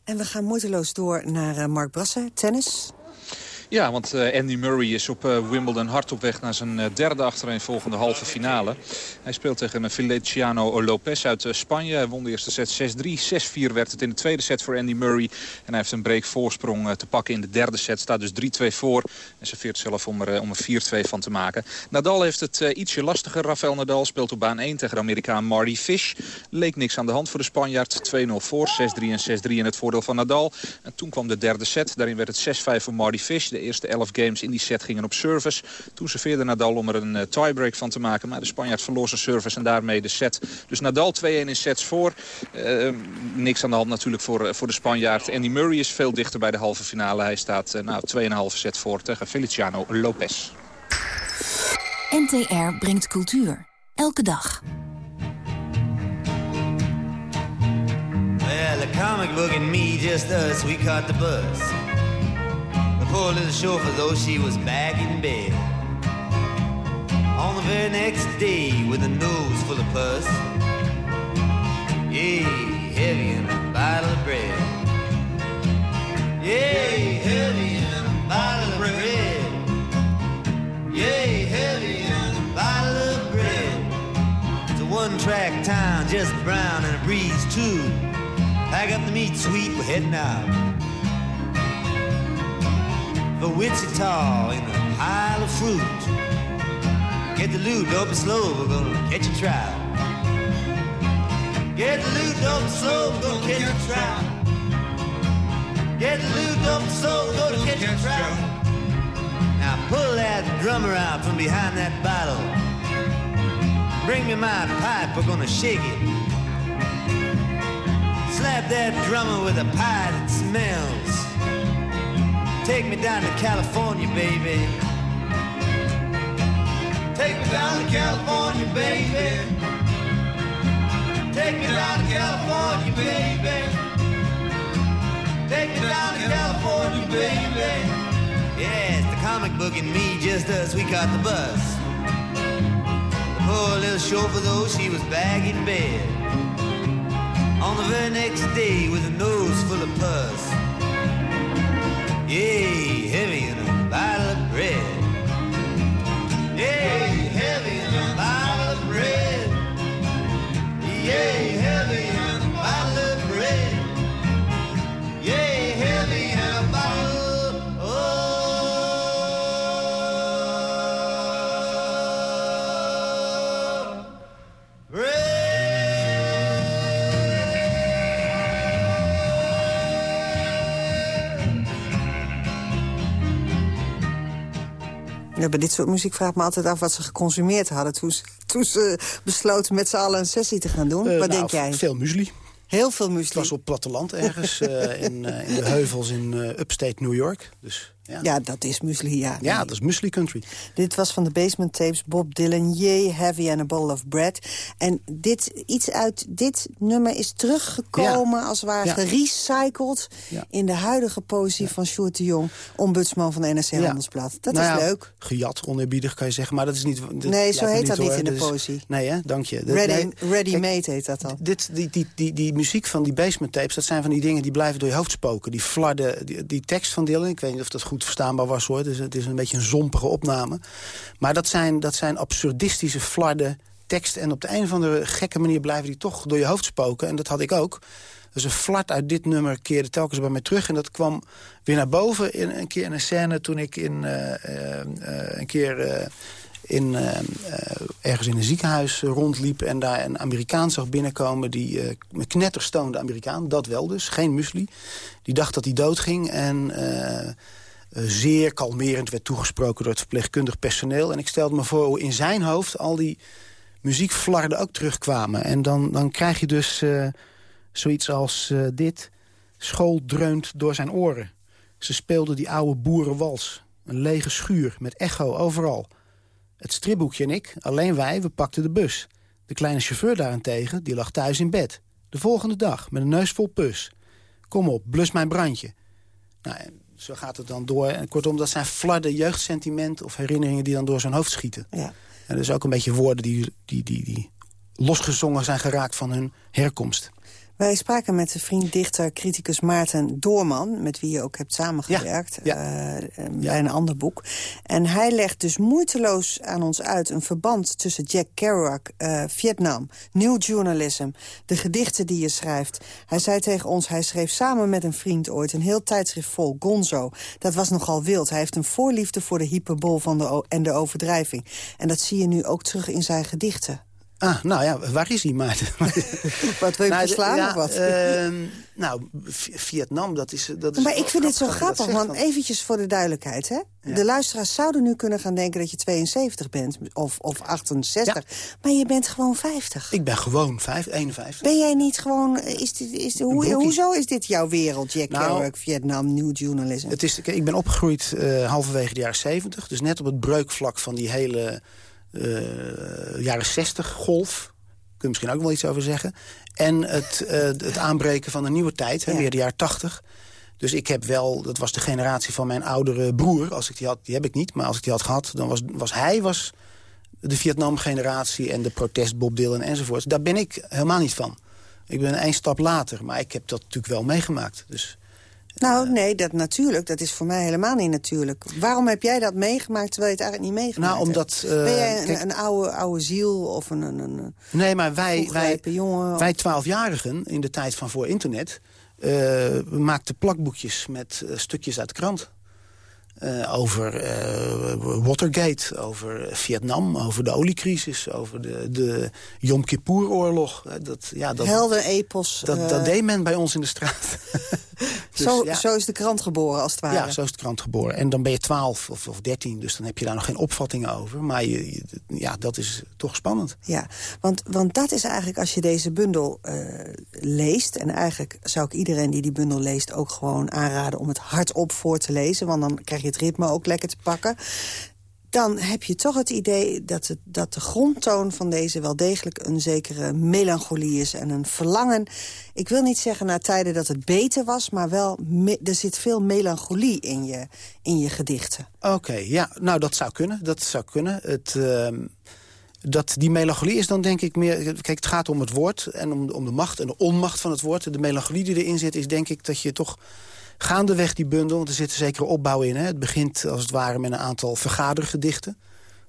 En we gaan moeiteloos door naar uh, Mark Brassen, tennis. Ja, want uh, Andy Murray is op uh, Wimbledon hard op weg naar zijn uh, derde achtereenvolgende halve finale. Hij speelt tegen Feliciano Lopez uit Spanje. Hij won de eerste set 6-3. 6-4 werd het in de tweede set voor Andy Murray. En hij heeft een breakvoorsprong te pakken in de derde set. Staat dus 3-2 voor. En serveert zelf om er, om er 4-2 van te maken. Nadal heeft het ietsje lastiger. Rafael Nadal speelt op baan 1 tegen de Amerikaan Marty Fish. Leek niks aan de hand voor de Spanjaard. 2-0 voor. 6-3 en 6-3 in het voordeel van Nadal. En toen kwam de derde set. Daarin werd het 6-5 voor Marty Fish. De eerste 11 games in die set gingen op service. Toen serveerde Nadal om er een uh, tiebreak van te maken. Maar de Spanjaard verloor zijn service en daarmee de set. Dus Nadal 2-1 in sets voor. Uh, niks aan de hand natuurlijk voor, uh, voor de Spanjaard. Andy Murray is veel dichter bij de halve finale. Hij staat nou, 2,5 set voor tegen Feliciano Lopez. NTR brengt cultuur. Elke dag. Well, the comic book and me, just us, we caught the bus. Poor little chauffeur, though she was back in bed. On the very next day, with a nose full of pus. Yay, heavy in a bottle of bread. Yay, heavy in a bottle of bread. Yay, heavy in a bottle of bread. It's a one-track town, just brown and a breeze too. Pack up the meat, sweet, we're heading out for Wichita in a pile of fruit. Get the loot, don't be slow, we're gonna catch a trout. Get the loot, don't be slow, we're gonna catch a trout. Get the loot, don't be slow, we're gonna catch a trout. Now pull that drummer out from behind that bottle. Bring me my pipe, we're gonna shake it. Slap that drummer with a pie that smells. Take me down to California, baby. Take me down to California, baby. Take me down to California, baby. Take me down to California, baby. Yes, the comic book and me, just us, we caught the bus. The poor little chauffeur, though, she was back in bed. On the very next day with a nose full of pus. Yay, heavy in a bottle of bread. Yay, heavy in a bottle of bread. Yay, heavy Ja, bij dit soort muziek vraag ik me altijd af wat ze geconsumeerd hadden... toen ze, toen ze besloten met z'n allen een sessie te gaan doen. Uh, wat nou, denk jij? Veel muesli. Heel veel muesli. Het was op platteland ergens, uh, in, uh, in, de heuvels in upstate New York. Dus, ja. ja, dat is muesli, ja. Ja, dat is muesli country. Dit was van de Basement Tapes, Bob Dylan, Yay, Heavy and a Bowl of Bread. En dit, iets uit dit nummer is teruggekomen, ja. als het ware ja. gerecycled... in de huidige poëzie van Sjoerd de Jong, ombudsman van de NRC Handelsblad. Dat nou is leuk. Gejat, oneerbiedig kan je zeggen, maar dat is niet... Dat nee, zo heet dat hoor. niet in de is, poëzie. Nee, hè, dank je. Ready, nee, ready made heet dat dan. Dit, die, die, die, die muziek van die Basement Tapes, dat zijn van die dingen die blijven door je hoofd spoken. Die flarden, die, die tekst van Dylan, ik weet niet of dat goed verstaanbaar was hoor. Dus het is een beetje een zompige opname. Maar dat zijn, dat zijn absurdistische flarden tekst. En op de een of andere gekke manier blijven die toch door je hoofd spoken. En dat had ik ook. Dus een flart uit dit nummer keerde telkens bij mij terug. En dat kwam weer naar boven in, een keer in een scène toen ik in, uh, uh, een keer in, ergens in een ziekenhuis rondliep... en daar een Amerikaan zag binnenkomen, die een knetterstoonde Amerikaan. Dat wel dus, geen musli. Die dacht dat hij doodging en... Uh, zeer kalmerend werd toegesproken door het verpleegkundig personeel. En ik stelde me voor hoe in zijn hoofd al die muziekflarden ook terugkwamen. En dan, dan krijg je dus uh, zoiets als uh, dit. School dreunt door zijn oren. Ze speelden die oude boerenwals. Een lege schuur met echo overal. Het stripboekje en ik, alleen wij, we pakten de bus. De kleine chauffeur daarentegen, die lag thuis in bed. De volgende dag, met een neus vol pus. Kom op, blus mijn brandje. Nou, zo gaat het dan door. En kortom, dat zijn flarden jeugdsentimenten of herinneringen die dan door zijn hoofd schieten. Ja. En is ook een beetje woorden die, die, die, die losgezongen zijn geraakt van hun herkomst. Wij spraken met de vriend, dichter, criticus Maarten Doorman... met wie je ook hebt samengewerkt Ja, eh, bij een ander boek. En hij legt dus moeiteloos aan ons uit... een verband tussen Jack Kerouac, eh, Vietnam, New Journalism... de gedichten die je schrijft. Hij zei tegen ons, hij schreef samen met een vriend ooit... een heel tijdschrift vol, Gonzo. Dat was nogal wild. Hij heeft een voorliefde voor de hyperbol van de en de overdrijving. En dat zie je nu ook terug in zijn gedichten. Ah, nou ja, waar is hij, Maarten? Wat wil je Nou, verslaan ja, of wat? ehm, nou, Vietnam, dat is... Dat is Maar ik vind dit zo grappig, want eventjes voor de duidelijkheid. Hè? Ja. De luisteraars zouden nu kunnen gaan denken dat je 72 bent, of, of 68. Maar je bent gewoon 50. Ik ben gewoon vijf, 51. Ben jij niet gewoon... Is dit, is, hoe, hoezo is dit jouw wereld, Jack Nou, Kerouac, Vietnam, New Journalism? Het is, ik ben opgegroeid eh, halverwege de jaren 70. Dus net op het breukvlak van die hele eh, jaren 60 golf. Kun je misschien ook wel iets over zeggen. En het, eh, het aanbreken van een nieuwe tijd, hè, Ja. weer de jaren 80. Dus ik heb wel, dat was de generatie van mijn oudere broer. Als ik die had, die heb ik niet, maar als ik die had gehad, dan was, was hij was de Vietnam-generatie en de protest Bob Dylan enzovoort. Daar ben ik helemaal niet van. Ik ben één stap later, maar ik heb dat natuurlijk wel meegemaakt. Dus Nou, nee, dat natuurlijk. Dat is voor mij helemaal niet natuurlijk. Waarom heb jij dat meegemaakt terwijl je het eigenlijk niet meegemaakt Nou, omdat, hebt? eh, ben jij een, kijk- een oude, oude ziel of een, een, een Nee, maar wij, wij, jongen? wij twaalfjarigen in de tijd van voor internet... eh, maakten plakboekjes met eh, stukjes uit de krant. Eh, over eh, Watergate, over Vietnam, over de oliecrisis... over de, de Yom Kippur-oorlog. Eh, Dat, ja, dat, Helder epos. dat, eh, dat deed men bij ons in de straat. Dus, zo, ja. zo is de krant geboren, als het ware. Ja, zo is de krant geboren. En dan ben je 12 of, of 13, dus dan heb je daar nog geen opvattingen over. Maar je, je- ja, dat is toch spannend. Ja, want, want dat is eigenlijk als je deze bundel eh, leest... en eigenlijk zou ik iedereen die die bundel leest ook gewoon aanraden... om het hardop voor te lezen, want dan krijg je het ritme ook lekker te pakken... dan heb je toch het idee dat, het, dat de grondtoon van deze wel degelijk... een zekere melancholie is en een verlangen. Ik wil niet zeggen naar tijden dat het beter was... maar wel, er zit veel melancholie in je, in je gedichten. Oké, ja, nou dat zou kunnen. Dat zou kunnen. Het, ehm, dat, die melancholie is dan denk ik meer... Kijk, het gaat om het woord en om, om de macht en de onmacht van het woord. De melancholie die erin zit is denk ik dat je toch gaandeweg die bundel... want er zit een zekere opbouw in. Hè? Het begint als het ware met een aantal vergadergedichten.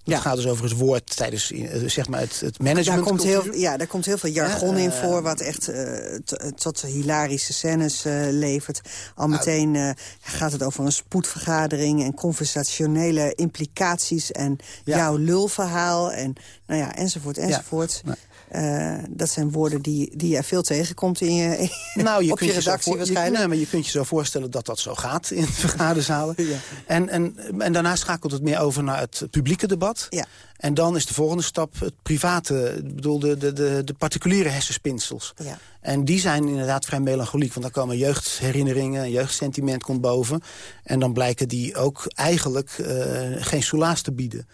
Dat Ja. gaat dus over het woord tijdens eh, zeg maar het, het management. Daar komt, heel, ja, daar komt heel veel jargon Ja, in eh, voor... wat echt eh, tot hilarische scènes levert. Nou, Al meteen eh, gaat het over een spoedvergadering... en conversationele implicaties en Ja. jouw lulverhaal... en nou ja, enzovoort, enzovoort. Eh, dat zijn woorden die, die je veel tegenkomt in je, Nou, je op kunt je redactie voor- je, waarschijnlijk. nee, maar je kunt je zo voorstellen dat dat zo gaat in vergaderzalen. En, en, en daarna schakelt het meer over naar het publieke debat. Ja. En dan is de volgende stap het private, ik bedoel de, de, de, de particuliere hersenspinsels. Ja. En die zijn inderdaad vrij melancholiek. Want dan komen jeugdherinneringen, jeugdsentiment komt boven. En dan blijken die ook eigenlijk eh, geen soelaas te bieden.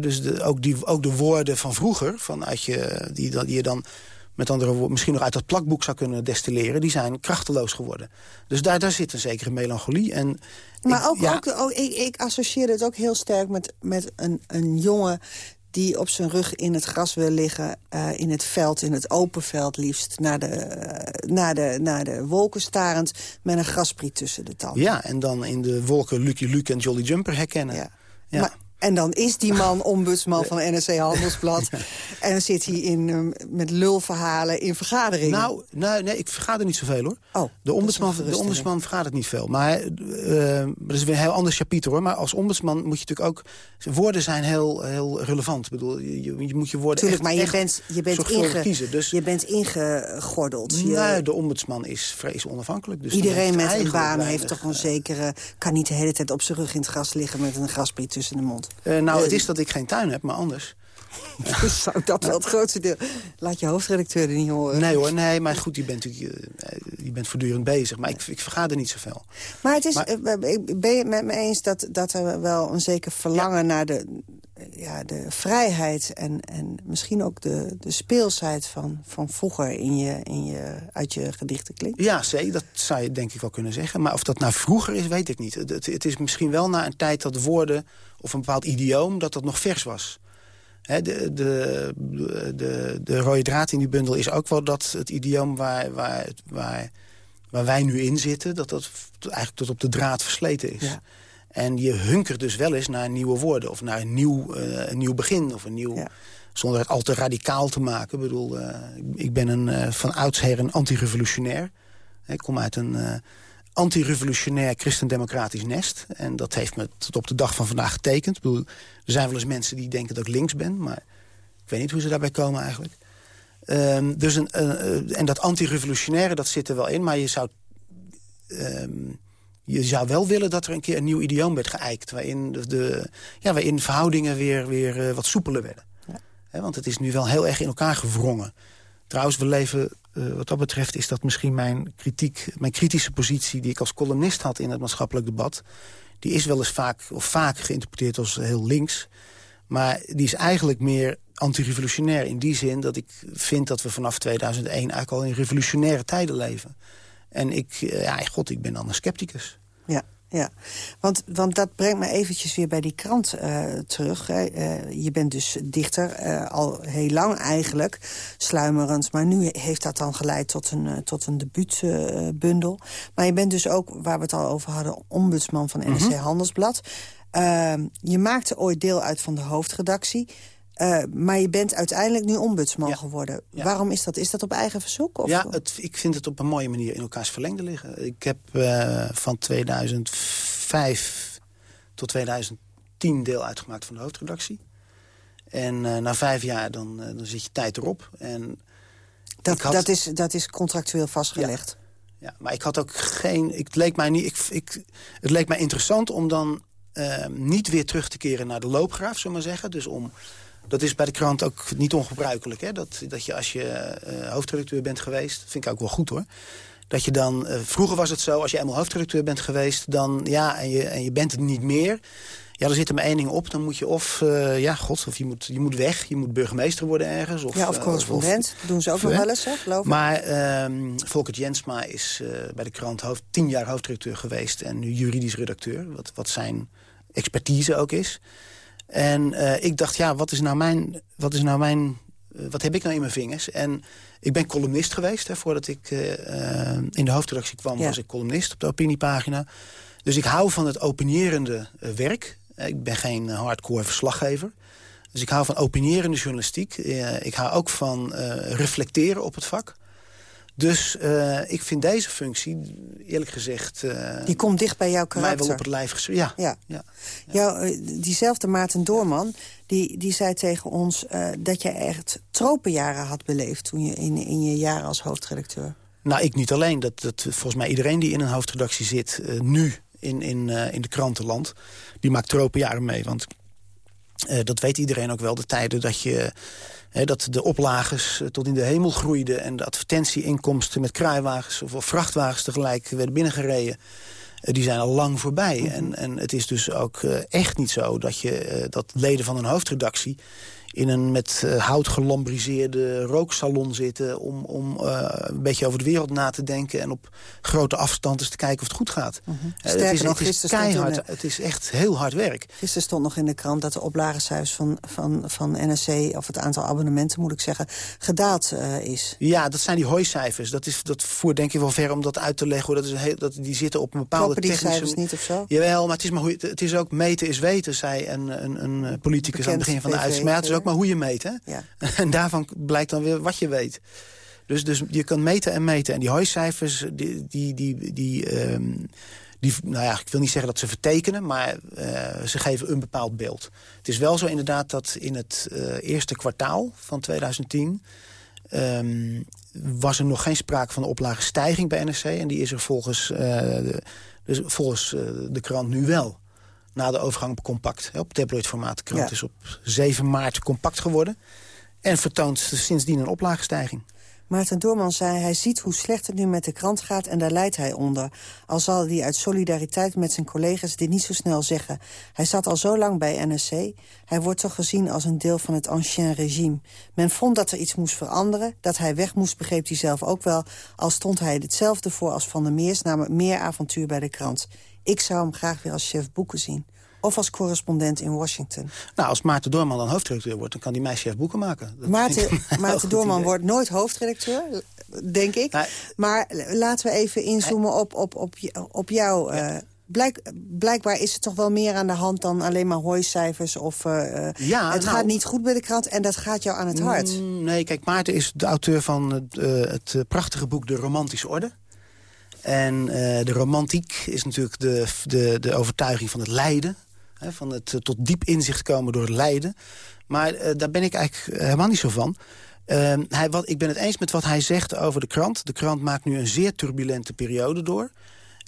Dus de, ook, die, ook de woorden van vroeger, van uit je, die, je dan met andere woorden misschien nog uit dat plakboek zou kunnen destilleren... die zijn krachteloos geworden. Dus daar, daar zit een zekere melancholie. En Maar ik- ook, ja, ook, ook- ik, ik associeer het ook heel sterk met, met een, een jongen die op zijn rug in het gras wil liggen, eh, in het veld, in het open veld liefst, naar de, eh, naar de, naar de wolken starend, met een graspriet tussen de tanden. Ja, en dan in de wolken Lucky Luke en Jolly Jumper herkennen. Ja. Ja. Maar, en dan is die man ombudsman van NRC Handelsblad. En dan zit hij in, eh, met lulverhalen in vergaderingen. Nou, nee, nee, ik vergader niet zoveel hoor. Oh, de, ombudsman, de ombudsman vergadert niet veel. Maar eh, dat is weer een heel ander chapitre hoor. Maar als ombudsman moet je natuurlijk ook... Woorden zijn heel, heel relevant. Ik bedoel, je, je, moet je woorden Tuurlijk, echt, maar je echt bent, je, bent inge, kiezen. Dus je bent ingegordeld. Je- nee, de ombudsman is vrees onafhankelijk. Dus Iedereen met een baan weinig, heeft toch een zekere... kan niet de hele tijd op zijn rug in het gras liggen... met een graspriet tussen de mond. Eh, nou, het is dat ik geen tuin heb, maar anders. Dus zou dat wel het grootste deel... Laat je hoofdredacteur er niet horen. Nee hoor, nee, maar goed, je bent, natuurlijk, uh, je bent voortdurend bezig. Maar ik, ik verga er niet zoveel. Maar, het is, maar, ben je het met me eens dat, dat er wel een zeker verlangen... naar de, ja, de vrijheid en, en misschien ook de, de speelsheid van, van vroeger in je, in je, uit je gedichten klinkt? Ja, zeker. Dat zou je denk ik wel kunnen zeggen. Maar of dat nou vroeger is, weet ik niet. Het, het is misschien wel na een tijd dat woorden of een bepaald idioom... dat dat nog vers was. de, de, de, de rode draad in die bundel is ook wel dat het idioom waar, waar, waar, waar wij nu in zitten... dat dat eigenlijk tot op de draad versleten is. Ja. En je hunkert dus wel eens naar nieuwe woorden. Of naar een nieuw, uh, een nieuw begin. Of een nieuw, Zonder het al te radicaal te maken. Ik bedoel, uh, ik ben een, uh, van oudsher een anti-revolutionair. Ik kom uit een anti-revolutionair christendemocratisch nest. En dat heeft me tot op de dag van vandaag getekend. Ik bedoel, er zijn wel eens mensen die denken dat ik links ben. Maar ik weet niet hoe ze daarbij komen eigenlijk. Um, dus een, en dat anti-revolutionaire, dat zit er wel in. Maar je zou... Um, je zou wel willen dat er een keer een nieuw idioom werd geëikt... waarin, de, de ja, waarin verhoudingen weer, weer uh, wat soepeler werden. Ja. He, want het is nu wel heel erg in elkaar gewrongen. Trouwens, we leven, uh, wat dat betreft is dat misschien mijn, kritiek, mijn kritische positie... die ik als columnist had in het maatschappelijk debat... die is wel eens vaak, of vaak geïnterpreteerd als heel links... maar die is eigenlijk meer anti-revolutionair in die zin... dat ik vind dat we vanaf 2001 eigenlijk al in revolutionaire tijden leven... En ik, ja, god, ik ben dan een scepticus. Ja, ja. Want, want dat brengt me eventjes weer bij die krant uh, terug. Hè. Uh, je bent dus dichter, uh, al heel lang eigenlijk, sluimerend. Maar nu heeft dat dan geleid tot een, tot een debuutbundel. maar je bent dus ook, waar we het al over hadden... ombudsman van NRC mm -hmm. Handelsblad. Ehm, je maakte ooit deel uit van de hoofdredactie... Uh, maar je bent uiteindelijk nu ombudsman ja. geworden. Ja. Waarom is dat? Is dat op eigen verzoek? Of? Ja, het, ik vind het op een mooie manier in elkaars verlengde liggen. Ik heb uh, van 2005 tot 2010 deel uitgemaakt van de hoofdredactie. En uh, na vijf jaar dan, dan zit je tijd erop. En dat, had... dat, is, dat is contractueel vastgelegd? Ja. ja, maar ik had ook geen... Ik, het, leek mij niet, ik, ik, het leek mij interessant om dan niet weer terug te keren naar de loopgraaf, zullen we maar zeggen. Dus om dat is bij de krant ook niet ongebruikelijk. Hè? Dat, dat je als je uh, hoofdredacteur bent geweest, dat vind ik ook wel goed hoor. Dat je dan, uh, vroeger was het zo, als je eenmaal hoofdredacteur bent geweest... dan ja, en je, en je bent het niet meer... Ja, dan zit er maar één ding op. Dan moet je of, uh, ja, god, of je moet, je moet weg. Je moet burgemeester worden ergens. Of, ja, of correspondent. Of, doen ze ook nog wel eens, hè, geloof ik. Maar um, Volkert Jensma is uh, bij de krant hoofd, tien jaar hoofdredacteur geweest... en nu juridisch redacteur, wat, wat zijn expertise ook is. En uh, ik dacht, ja, wat is nou mijn... Wat, is nou mijn uh, wat heb ik nou in mijn vingers? En ik ben columnist geweest. Hè, voordat ik uh, in de hoofdredactie kwam, ja. was ik columnist op de opiniepagina. Dus ik hou van het opinierende werk. Ik ben geen hardcore verslaggever. Dus ik hou van opinierende journalistiek. ik hou ook van reflecteren op het vak. Dus uh, ik vind deze functie, eerlijk gezegd... Uh, die komt dicht bij jouw karakter. Mij wel op het lijf geschreven, ja. ja. ja. Jou, uh, diezelfde Maarten Doorman, die, die zei tegen ons... dat je echt tropenjaren had beleefd toen je in, in je jaren als hoofdredacteur. Nou, ik niet alleen. Dat, dat, volgens mij iedereen die in een hoofdredactie zit... nu in, in, in de krantenland, die maakt tropenjaren mee. Want dat weet iedereen ook wel, de tijden dat je dat de oplages tot in de hemel groeiden... en de advertentieinkomsten met kraaiwagens of, of vrachtwagens tegelijk werden binnengereden... die zijn al lang voorbij. Mm -hmm. en, en het is dus ook uh, echt niet zo dat, je, dat leden van een hoofdredactie in een met uh, hout gelambriseerde rooksalon zitten... om, om uh, een beetje over de wereld na te denken... en op grote afstand eens te kijken of het goed gaat. Mm -hmm. uh, het is, nog, het is keihard, de... het is echt heel hard werk. Gisteren stond nog in de krant dat de oplagershuis van, van, van NSC... of het aantal abonnementen, moet ik zeggen, gedaald uh, is. Ja, dat zijn die hooicijfers. Dat, is, dat voert denk ik wel ver om dat uit te leggen. Dat is een heel, dat, die zitten op een bepaalde Kloppen die technische... cijfers niet of zo? Jawel, maar het is, maar hoe, het is ook meten is weten, zei een, een, een politicus Bekend aan het begin van de uitspraak. Maar ook hoe je meet, hè? Ja. En daarvan blijkt dan weer wat je weet. Dus, dus je kan meten en meten. En die hooicijfers, die, die, die, die, um, die, nou ja, ik wil niet zeggen dat ze vertekenen... maar uh, ze geven een bepaald beeld. Het is wel zo inderdaad dat in het uh, eerste kwartaal van 2010... Um, was er nog geen sprake van een oplagenstijging bij NRC. En die is er volgens, uh, de, dus volgens de krant nu wel. Na de overgang op compact, op tabloidformaat. De krant Ja. is op 7 maart compact geworden. En vertoont sindsdien een oplagestijging. Maarten Doorman zei, hij ziet hoe slecht het nu met de krant gaat... en daar lijdt hij onder. Al zal hij uit solidariteit met zijn collega's dit niet zo snel zeggen. Hij zat al zo lang bij NRC. Hij wordt toch gezien als een deel van het ancien regime. Men vond dat er iets moest veranderen. Dat hij weg moest, begreep hij zelf ook wel. Al stond hij hetzelfde voor als Van der Meers... namelijk meer avontuur bij de krant. Ik zou hem graag weer als chef boeken zien. Of als correspondent in Washington. Nou, als Maarten Doorman dan hoofdredacteur wordt... dan kan hij mij chef boeken maken. Dat Maarten, Maarten Doorman wordt nooit hoofdredacteur, denk ik. Maar laten we even inzoomen op, op, op, op jou. eh, blijk, blijkbaar is er toch wel meer aan de hand dan alleen maar hooicijfers. Of, eh, eh, Ja, het nou- gaat niet goed bij de krant en dat gaat jou aan het hart. Mm, Nee, kijk, Maarten is de auteur van het, het prachtige boek De Romantische Orde. En de romantiek is natuurlijk de, de, de overtuiging van het lijden. Van het eh, tot diep inzicht komen door lijden. Maar eh, daar ben ik eigenlijk helemaal niet zo van. Ehm, hij, wat, ik ben het eens met wat hij zegt over de krant. De krant maakt nu een zeer turbulente periode door.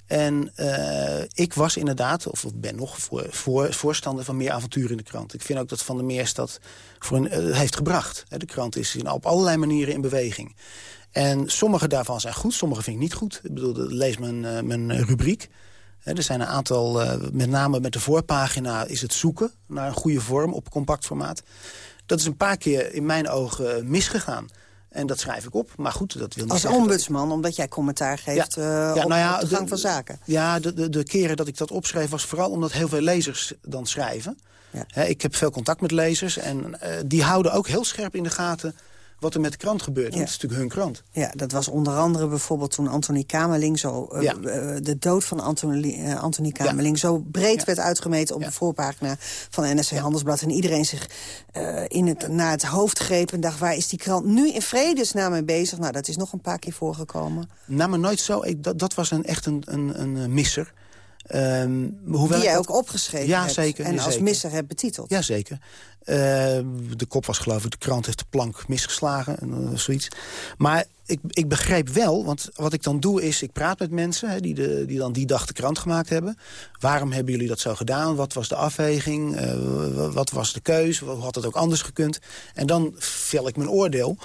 En eh, ik was inderdaad, of ben nog, voor, voor, voorstander van meer avontuur in de krant. Ik vind ook dat Van der Meers dat voor een, heeft gebracht. De krant is in, op allerlei manieren in beweging. En sommige daarvan zijn goed, sommige vind ik niet goed. Ik bedoel, lees mijn, mijn rubriek. Er zijn een aantal, eh, met name met de voorpagina... is het zoeken naar een goede vorm op compact formaat. Dat is een paar keer in mijn ogen eh, misgegaan. En dat schrijf ik op. Maar goed, dat wil niet Als dat- ombudsman, omdat jij commentaar geeft eh, Ja, op, nou ja, op de de- gang van zaken. Ja, de, de, de keren dat ik dat opschreef was vooral omdat heel veel lezers dan schrijven. Ik heb veel contact met lezers en die houden ook heel scherp in de gaten wat er met de krant gebeurt. Want Ja. het is natuurlijk hun krant. Ja, dat was onder andere bijvoorbeeld toen Anthony Kamerling... Zo, eh, Ja. eh, de dood van Anthony, eh, Anthony Kamerling zo breed werd uitgemeten... op de voorpagina van NRC Handelsblad. En iedereen zich eh, in het, naar het hoofd greep en dacht... waar is die krant nu in vredesnaam mee bezig? Nou, dat is nog een paar keer voorgekomen. Nou, maar nooit zo. Ik, dat, dat was een, echt een, een, een eh, misser. Ehm, hoewel die jij ook opgeschreven ja, hebt. Zeker, en ja, als zeker. misser hebt betiteld. Jazeker. Uh, de kop was geloof ik, de krant heeft de plank misgeslagen. En, uh, zoiets. Maar ik, ik begreep wel, want wat ik dan doe is... ik praat met mensen hè, die, de, die dan die dag de krant gemaakt hebben. Waarom hebben jullie dat zo gedaan? Wat was de afweging? Uh, wat was de keus? Hoe had het ook anders gekund? En dan vel ik mijn oordeel.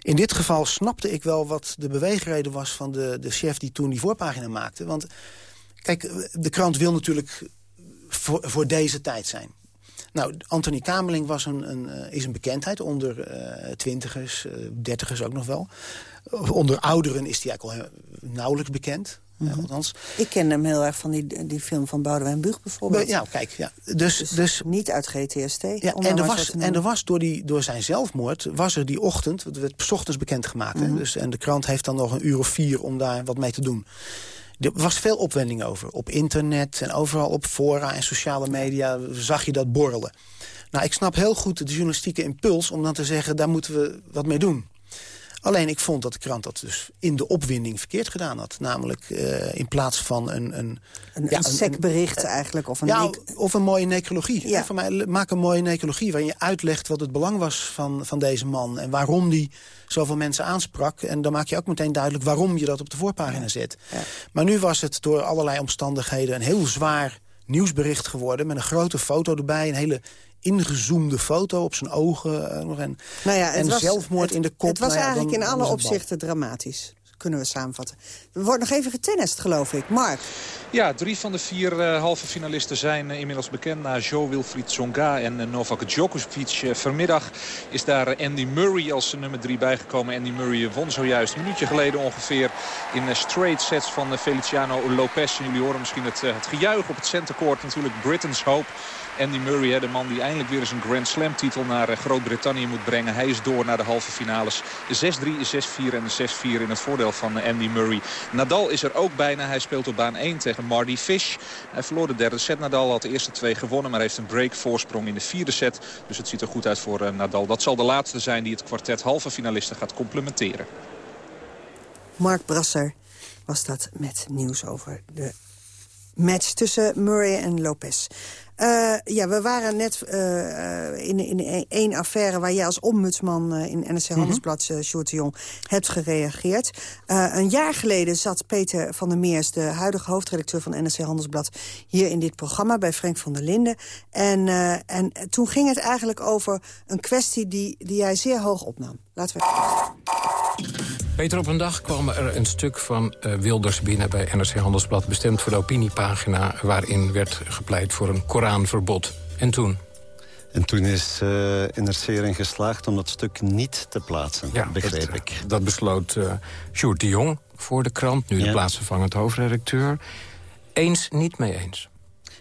In dit geval snapte ik wel wat de beweegreden was... van de, de chef die toen die voorpagina maakte. Want kijk, de krant wil natuurlijk voor, voor deze tijd zijn. Nou, Anthony Kamerling was een, een, uh, is een bekendheid onder uh, twintigers, uh, dertigers ook nog wel. Onder ouderen is hij eigenlijk al nauwelijks bekend. Mm -hmm. althans. Ik ken hem heel erg van die, die film van Boudewijn Buug bijvoorbeeld. Ja, kijk. Ja. Dus, dus, dus niet uit GTST. Ja, en er was, en er was door, die, door zijn zelfmoord, was er die ochtend, het werd 's ochtends bekendgemaakt. Mm -hmm. dus, en de krant heeft dan nog een uur of vier om daar wat mee te doen. Er was veel opwending over. Op internet en overal op fora en sociale media zag je dat borrelen. Nou, ik snap heel goed de journalistieke impuls om dan te zeggen... daar moeten we wat mee doen. Alleen ik vond dat de krant dat dus in de opwinding verkeerd gedaan had. Namelijk uh, in plaats van een... Een, een, ja, een sekbericht eigenlijk. Of een, ja, of een mooie necrologie. Ja. Voor mij, maak een mooie necrologie waarin je uitlegt wat het belang was van, van deze man. En waarom die zoveel mensen aansprak. En dan maak je ook meteen duidelijk waarom je dat op de voorpagina zet. Ja. Maar nu was het door allerlei omstandigheden een heel zwaar nieuwsbericht geworden. Met een grote foto erbij, een hele ingezoomde foto op zijn ogen. Uh, en nou ja, en was, zelfmoord het, in de kop. Het was nou ja, eigenlijk in alle opzichten dramatisch. Kunnen we samenvatten. Er wordt nog even getennist, geloof ik. Mark. Ja, drie van de vier uh, halve finalisten zijn uh, inmiddels bekend. Na Jo Wilfried Tsonga en uh, Novak Djokovic. vanmiddag is daar Andy Murray als nummer drie bijgekomen. Andy Murray won zojuist een minuutje geleden ongeveer in straight sets van Feliciano Lopez. En jullie horen misschien het, het gejuich op het centercourt. Natuurlijk Britain's Hope. Andy Murray, de man die eindelijk weer eens een Grand Slam titel naar uh, Groot-Brittannië moet brengen. Hij is door naar de halve finales. 6-3, 6-4 en 6-4 in het voordeel van uh, Andy Murray. Nadal is er ook bijna. Hij speelt op baan 1 tegen Marty Fish. Hij verloor de derde set. Nadal had de eerste twee gewonnen, maar heeft een break voorsprong in de vierde set. Dus het ziet er goed uit voor uh, Nadal. Dat zal de laatste zijn die het kwartet halve finalisten gaat complementeren. Mark Brasser was dat met nieuws over de match tussen Murray en Lopez. Uh, ja, we waren net uh, in, in één affaire... waar jij als ombudsman uh, in NRC mhm. Handelsblad, mm -hmm. de Jong, hebt gereageerd. een jaar geleden zat Peter van der Meers, de huidige hoofdredacteur van NRC Handelsblad... hier in dit programma bij Frank van der Linden. En, en toen ging het eigenlijk over een kwestie die, die jij zeer hoog opnam. Laten we... Peter, op een dag kwam er een stuk van uh, Wilders binnen bij NRC Handelsblad... bestemd voor de opiniepagina waarin werd gepleit voor een Koranverbod. En toen? En toen is uh, NRC erin geslaagd om dat stuk niet te plaatsen, ja, begreep dat, ik. Dat besloot uh, Sjoerd de Jong voor de krant, nu ja. de plaatsvervangend hoofdredacteur. Eens, niet mee eens.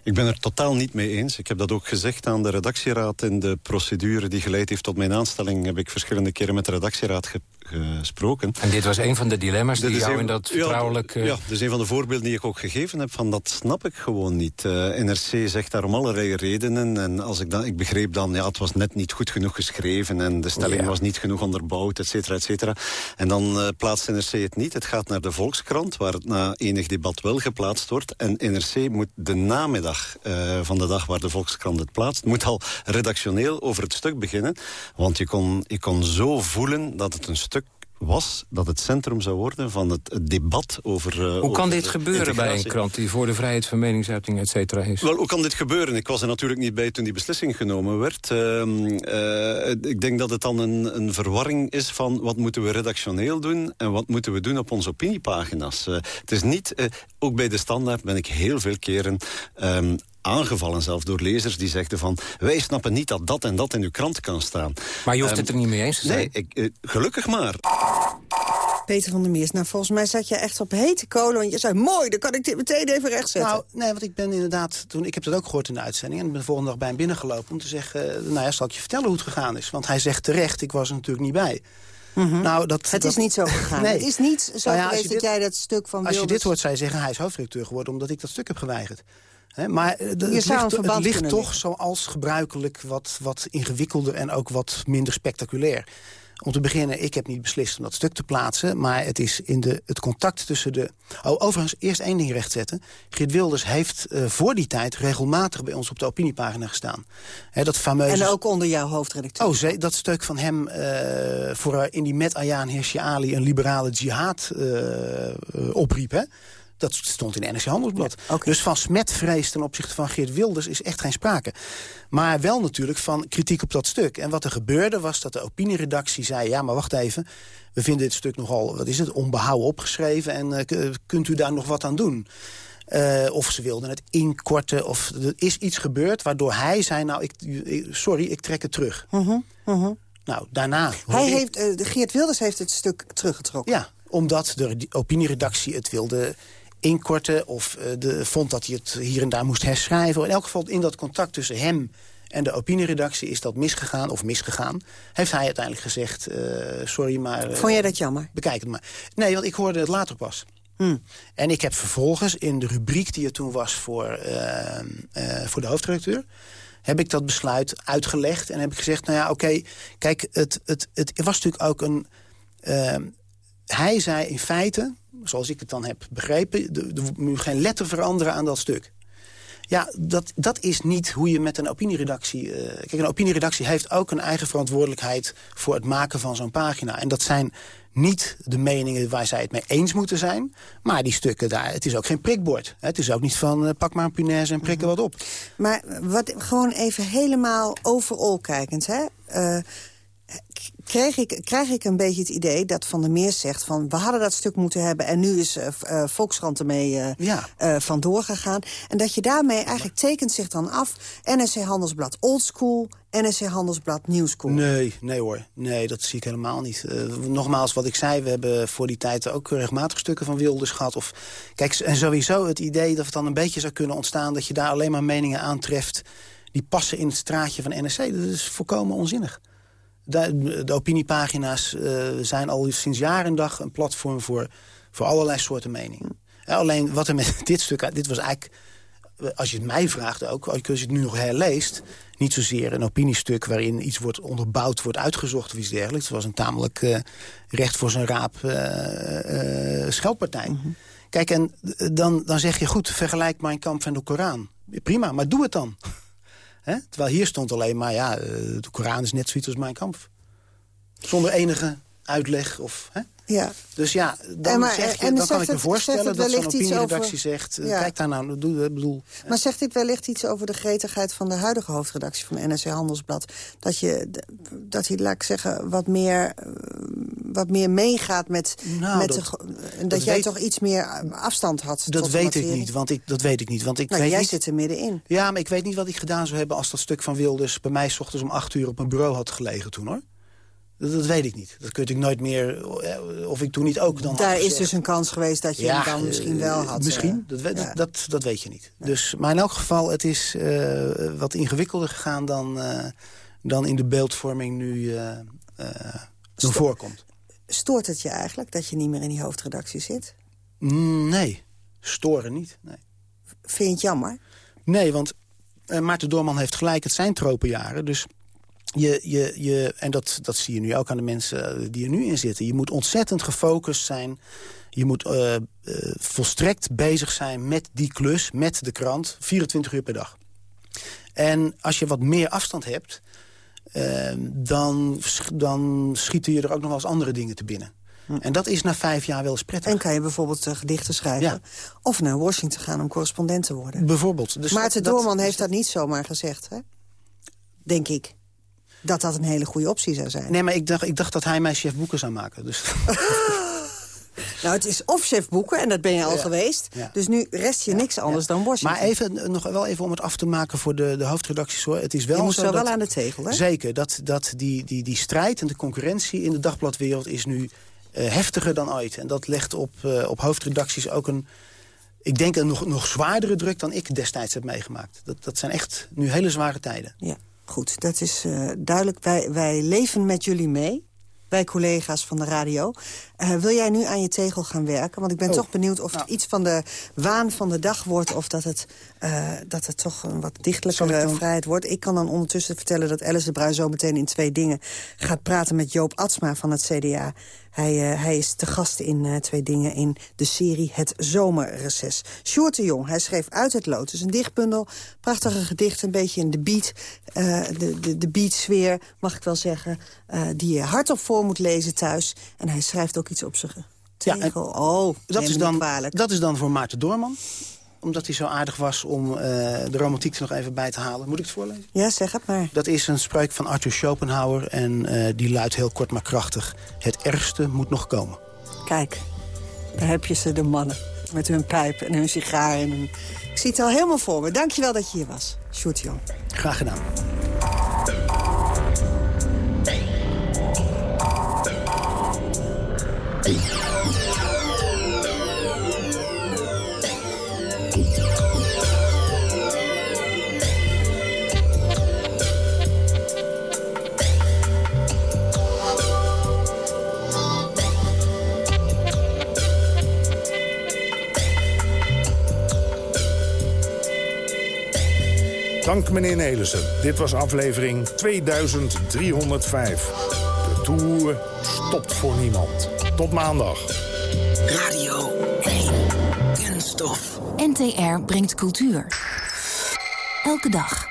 Ik ben er totaal niet mee eens. Ik heb dat ook gezegd aan de redactieraad. In de procedure die geleid heeft tot mijn aanstelling... heb ik verschillende keren met de redactieraad gesproken. En dit was een van de dilemma's die jou in dat vertrouwelijk... Ja, ja, dus een van de voorbeelden die ik ook gegeven heb... van dat snap ik gewoon niet. Uh, NRC zegt daar om allerlei redenen. En als ik, dan, ik begreep dan, ja, het was net niet goed genoeg geschreven... en de stelling ja. was niet genoeg onderbouwd, et cetera, et cetera. En dan uh, plaatst NRC het niet. Het gaat naar de Volkskrant, waar het na enig debat wel geplaatst wordt. En NRC moet de namiddag uh, van de dag waar de Volkskrant het plaatst... moet al redactioneel over het stuk beginnen. Want je kon, je kon zo voelen dat het een stuk was dat het centrum zou worden van het, debat over... Uh, hoe kan over dit gebeuren bij een krant die voor de vrijheid van meningsuiting et cetera is? Wel, hoe kan dit gebeuren? Ik was er natuurlijk niet bij toen die beslissing genomen werd. Uh, uh, ik denk dat het dan een, een, verwarring is van wat moeten we redactioneel doen... en wat moeten we doen op onze opiniepagina's. het is niet... ook bij de standaard ben ik heel veel keren um, aangevallen zelf door lezers die zegden van... wij snappen niet dat dat en dat in uw krant kan staan. Maar je hoeft um, het er niet mee eens te zijn. Nee, ik, uh, gelukkig maar. Peter van der Meers, nou volgens mij zat je echt op hete kolen. Want je zei, mooi, dan kan ik dit meteen even rechtzetten. Nou, nee, want ik ben inderdaad, toen, ik heb dat ook gehoord in de uitzending... en ik ben de volgende dag bij hem binnengelopen om te zeggen... nou ja, zal ik je vertellen hoe het gegaan is. Want hij zegt terecht, ik was er natuurlijk niet bij. Mm -hmm. nou, dat, het dat... is niet zo gegaan. nee. Het is niet zo nou ja, geweest dat jij dat stuk van Als Wilders... je dit hoort, zij zeggen, hij is hoofdredacteur geworden... omdat ik dat stuk heb geweigerd. He, maar het ligt, het ligt toch zoals gebruikelijk wat, wat ingewikkelder en ook wat minder spectaculair. Om te beginnen, ik heb niet beslist om dat stuk te plaatsen... maar het is in de, het contact tussen de... Oh, overigens, eerst één ding rechtzetten. Geert Wilders heeft uh, voor die tijd regelmatig bij ons op de opiniepagina gestaan. He, dat fameuze... En ook onder jouw hoofdredacteur. Oh, ze, dat stuk van hem uh, voor uh, in die met Ayaan Hirsi Ali... een liberale jihad opriep, hè? Dat stond in NRC Handelsblad. Ja, okay. Dus van smetvrees ten opzichte van Geert Wilders is echt geen sprake. Maar wel natuurlijk van kritiek op dat stuk. En wat er gebeurde was dat de opinieredactie zei... ja, maar wacht even, we vinden dit stuk nogal, wat is het, onbehouden opgeschreven... en uh, kunt u daar nog wat aan doen? Uh, of ze wilden het inkorten, of er is iets gebeurd... waardoor hij zei, nou, ik, sorry, ik trek het terug. Uh -huh, uh -huh. Nou, daarna... Hij heeft, uh, Geert Wilders heeft het stuk teruggetrokken. Ja, omdat de opinieredactie het wilde inkorten of uh, de, vond dat hij het hier en daar moest herschrijven. In elk geval in dat contact tussen hem en de opinieredactie is dat misgegaan of misgegaan. Heeft hij uiteindelijk gezegd, uh, sorry maar... Uh, vond jij dat jammer? Bekijk het maar. Nee, want ik hoorde het later pas. Hmm. En ik heb vervolgens in de rubriek die er toen was voor, voor de hoofdredacteur heb ik dat besluit uitgelegd en heb ik gezegd... nou ja, oké, okay, kijk, het, het, het was natuurlijk ook een... hij zei in feite, zoals ik het dan heb begrepen... er moet geen letter veranderen aan dat stuk. Ja, dat, dat is niet hoe je met een opinieredactie... Uh, kijk, een opinieredactie heeft ook een eigen verantwoordelijkheid... voor het maken van zo'n pagina. En dat zijn niet de meningen waar zij het mee eens moeten zijn. Maar die stukken daar, het is ook geen prikbord. Het is ook niet van uh, pak maar een punaise en prik er wat op. Maar wat, gewoon even helemaal overal kijkend, hè... Uh, kreeg ik, krijg ik een beetje het idee dat Van der Meer zegt... van we hadden dat stuk moeten hebben en nu is uh, uh, Volkskrant ermee uh, ja. vandoor gegaan. En dat je daarmee eigenlijk tekent zich dan af... NSC Handelsblad Oldschool, NSC Handelsblad Nieuwschool. Nee, nee hoor. Nee, dat zie ik helemaal niet. nogmaals, wat ik zei, we hebben voor die tijd ook regelmatig stukken van Wilders gehad. Of, kijk, en sowieso het idee dat het dan een beetje zou kunnen ontstaan... dat je daar alleen maar meningen aantreft die passen in het straatje van NSC. Dat is volkomen onzinnig. De, de opiniepagina's uh, zijn al sinds jaar en dag een platform voor, voor allerlei soorten meningen. Ja, alleen wat er met dit stuk... Dit was eigenlijk, als je het mij vraagt ook, als je het nu nog herleest... niet zozeer een opiniestuk waarin iets wordt onderbouwd, wordt uitgezocht of iets dergelijks. Het was een tamelijk uh, recht voor zijn raap uh, scheldpartij. Mm -hmm. Kijk, en dan, dan zeg je goed, vergelijk Mein Kampf en de Koran. Prima, maar doe het dan. Hè? Terwijl hier stond alleen maar, ja, eh, de Koran is net zoiets als mijn kamp. Zonder enige uitleg of... Hè? Ja. Dus ja, dan, En maar- zeg je, en dan kan ik me voorstellen dat zo'n opinieredactie over- zegt... eh, Ja. kijk daar nou, bedoel, ik bedoel Maar zegt dit wellicht iets over de gretigheid van de huidige hoofdredactie van NRC Handelsblad? Dat je, dat hij, laat ik zeggen, wat meer, eh, wat meer meegaat met, Nou, met dat- de, dat, dat jij weet- toch iets meer eh, afstand had Dat tot weet ik niet, want ik, dat weet ik niet. Want ik Nou, weet jij niet, zit er middenin. Ja, maar ik weet niet wat ik gedaan zou hebben... als dat stuk van Wilders bij mij 's ochtends om acht uur op mijn bureau had gelegen toen, hoor. Dat, dat weet ik niet. Dat kun ik nooit meer... eh, Of ik toen niet ook dan Daar is dus een kans geweest dat je hem dan eh, misschien wel had. Misschien, eh, dat, we- ja. dat, dat, weet je niet. Dus, maar in elk geval, het is eh, wat ingewikkelder gegaan... dan, eh, dan in de beeldvorming nu eh, eh, nog voorkomt. Stoort het je eigenlijk dat je niet meer in die hoofdredactie zit? Mm, nee, storen niet. Nee, Vind je het jammer? nee want eh, Maarten Doorman heeft gelijk, het zijn tropenjaren. Dus je, je, je, en dat, dat zie je nu ook aan de mensen eh, die er nu in zitten. Je moet ontzettend gefocust zijn. Je moet eh, volstrekt bezig zijn met die klus, met de krant. 24 uur per dag. En als je wat meer afstand hebt... eh, dan, dan schieten je er ook nog wel eens andere dingen te binnen. En dat is na vijf jaar wel eens prettig. En kan je bijvoorbeeld eh, gedichten schrijven? Of naar Washington gaan om correspondent te worden? Bijvoorbeeld. Dus Maarten dat- dat- Doorman heeft dat niet zomaar gezegd, hè? Denk ik. Dat dat een hele goede optie zou zijn. Nee, maar ik dacht, ik dacht dat hij mij chef boeken zou maken. Dus Nou, het is of chef boeken, en dat ben je al Ja. geweest. Ja. Dus nu rest je niks anders dan Washington. Maar even, eh, nog wel even om het af te maken voor de, de hoofdredacties. Hoor. Het is wel Je moet zo zo dat, wel aan de tegel, hè? Zeker, dat, dat die, die, die strijd en de concurrentie in de dagbladwereld is nu eh, heftiger dan ooit. En dat legt op, eh, op hoofdredacties ook een, ik denk een nog, nog zwaardere druk dan ik destijds heb meegemaakt. Dat, dat zijn echt nu hele zware tijden. Ja, goed. Dat is duidelijk. Wij, wij leven met jullie mee. Wij collega's van de radio. Eh, wil jij nu aan je tegel gaan werken? Want ik ben Oh. toch benieuwd of Nou. het iets van de waan van de dag wordt... of dat het, eh, dat het toch een wat dichtelijkere vrijheid wordt. Ik kan dan ondertussen vertellen dat Alice de Bruin zo meteen in twee dingen... gaat praten met Joop Atsma van het CDA. Hij, eh, hij is te gast in twee dingen in de serie Het Zomerreces. Sjoerd de Jong, hij schreef Uit het Lotus, een dichtbundel. Prachtige gedichten, een beetje in de beat, de, de, de beatsfeer, mag ik wel zeggen. die je hardop voor moet lezen thuis. En hij schrijft ook iets op zijn Ja, en oh, Dat is, dan, kwalijk. dat is dan voor Maarten Doorman. Omdat hij zo aardig was om eh, de romantiek er nog even bij te halen. Moet ik het voorlezen? Ja, zeg het maar. Dat is een spreuk van Arthur Schopenhauer en eh, die luidt heel kort maar krachtig. Het ergste moet nog komen. Kijk, daar heb je ze, de mannen. Met hun pijp en hun sigaar. En hun... Ik zie het al helemaal voor me. Dankjewel dat je hier was, Sjoerd Jong. Graag gedaan. Dank meneer Nelissen. Dit was aflevering 2305. De Tour stopt voor niemand. Tot maandag. Radio 1. Kunststof. NTR brengt cultuur. Elke dag.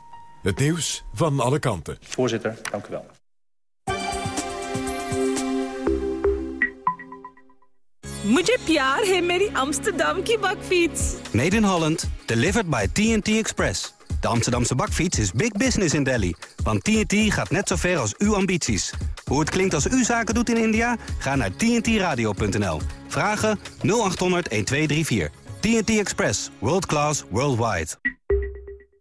Het nieuws van alle kanten. Voorzitter, dank u wel. Mujhe pyar hai meri Amsterdam bakfiets. Made in Holland, delivered by TNT Express. De Amsterdamse bakfiets is big business in Delhi. Want TNT gaat net zo ver als uw ambities. Hoe het klinkt als u zaken doet in India? Ga naar tntradio.nl. Vragen 0800 1234. TNT Express. World class, worldwide.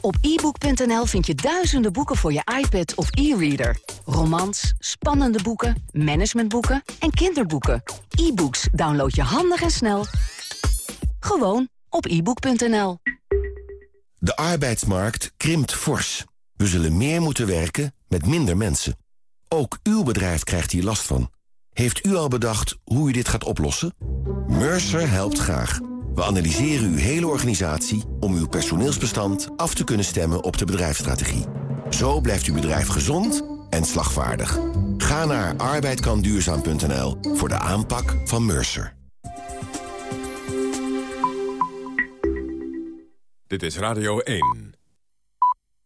Op ebook.nl vind je duizenden boeken voor je iPad of e-reader. Romans, spannende boeken, managementboeken en kinderboeken. E-books download je handig en snel. Gewoon op ebook.nl. De arbeidsmarkt krimpt fors. We zullen meer moeten werken met minder mensen. Ook uw bedrijf krijgt hier last van. Heeft u al bedacht hoe u dit gaat oplossen? Mercer helpt graag. We analyseren uw hele organisatie om uw personeelsbestand af te kunnen stemmen op de bedrijfsstrategie. Zo blijft uw bedrijf gezond en slagvaardig. Ga naar arbeidkanduurzaam.nl voor de aanpak van Mercer. Dit is Radio 1.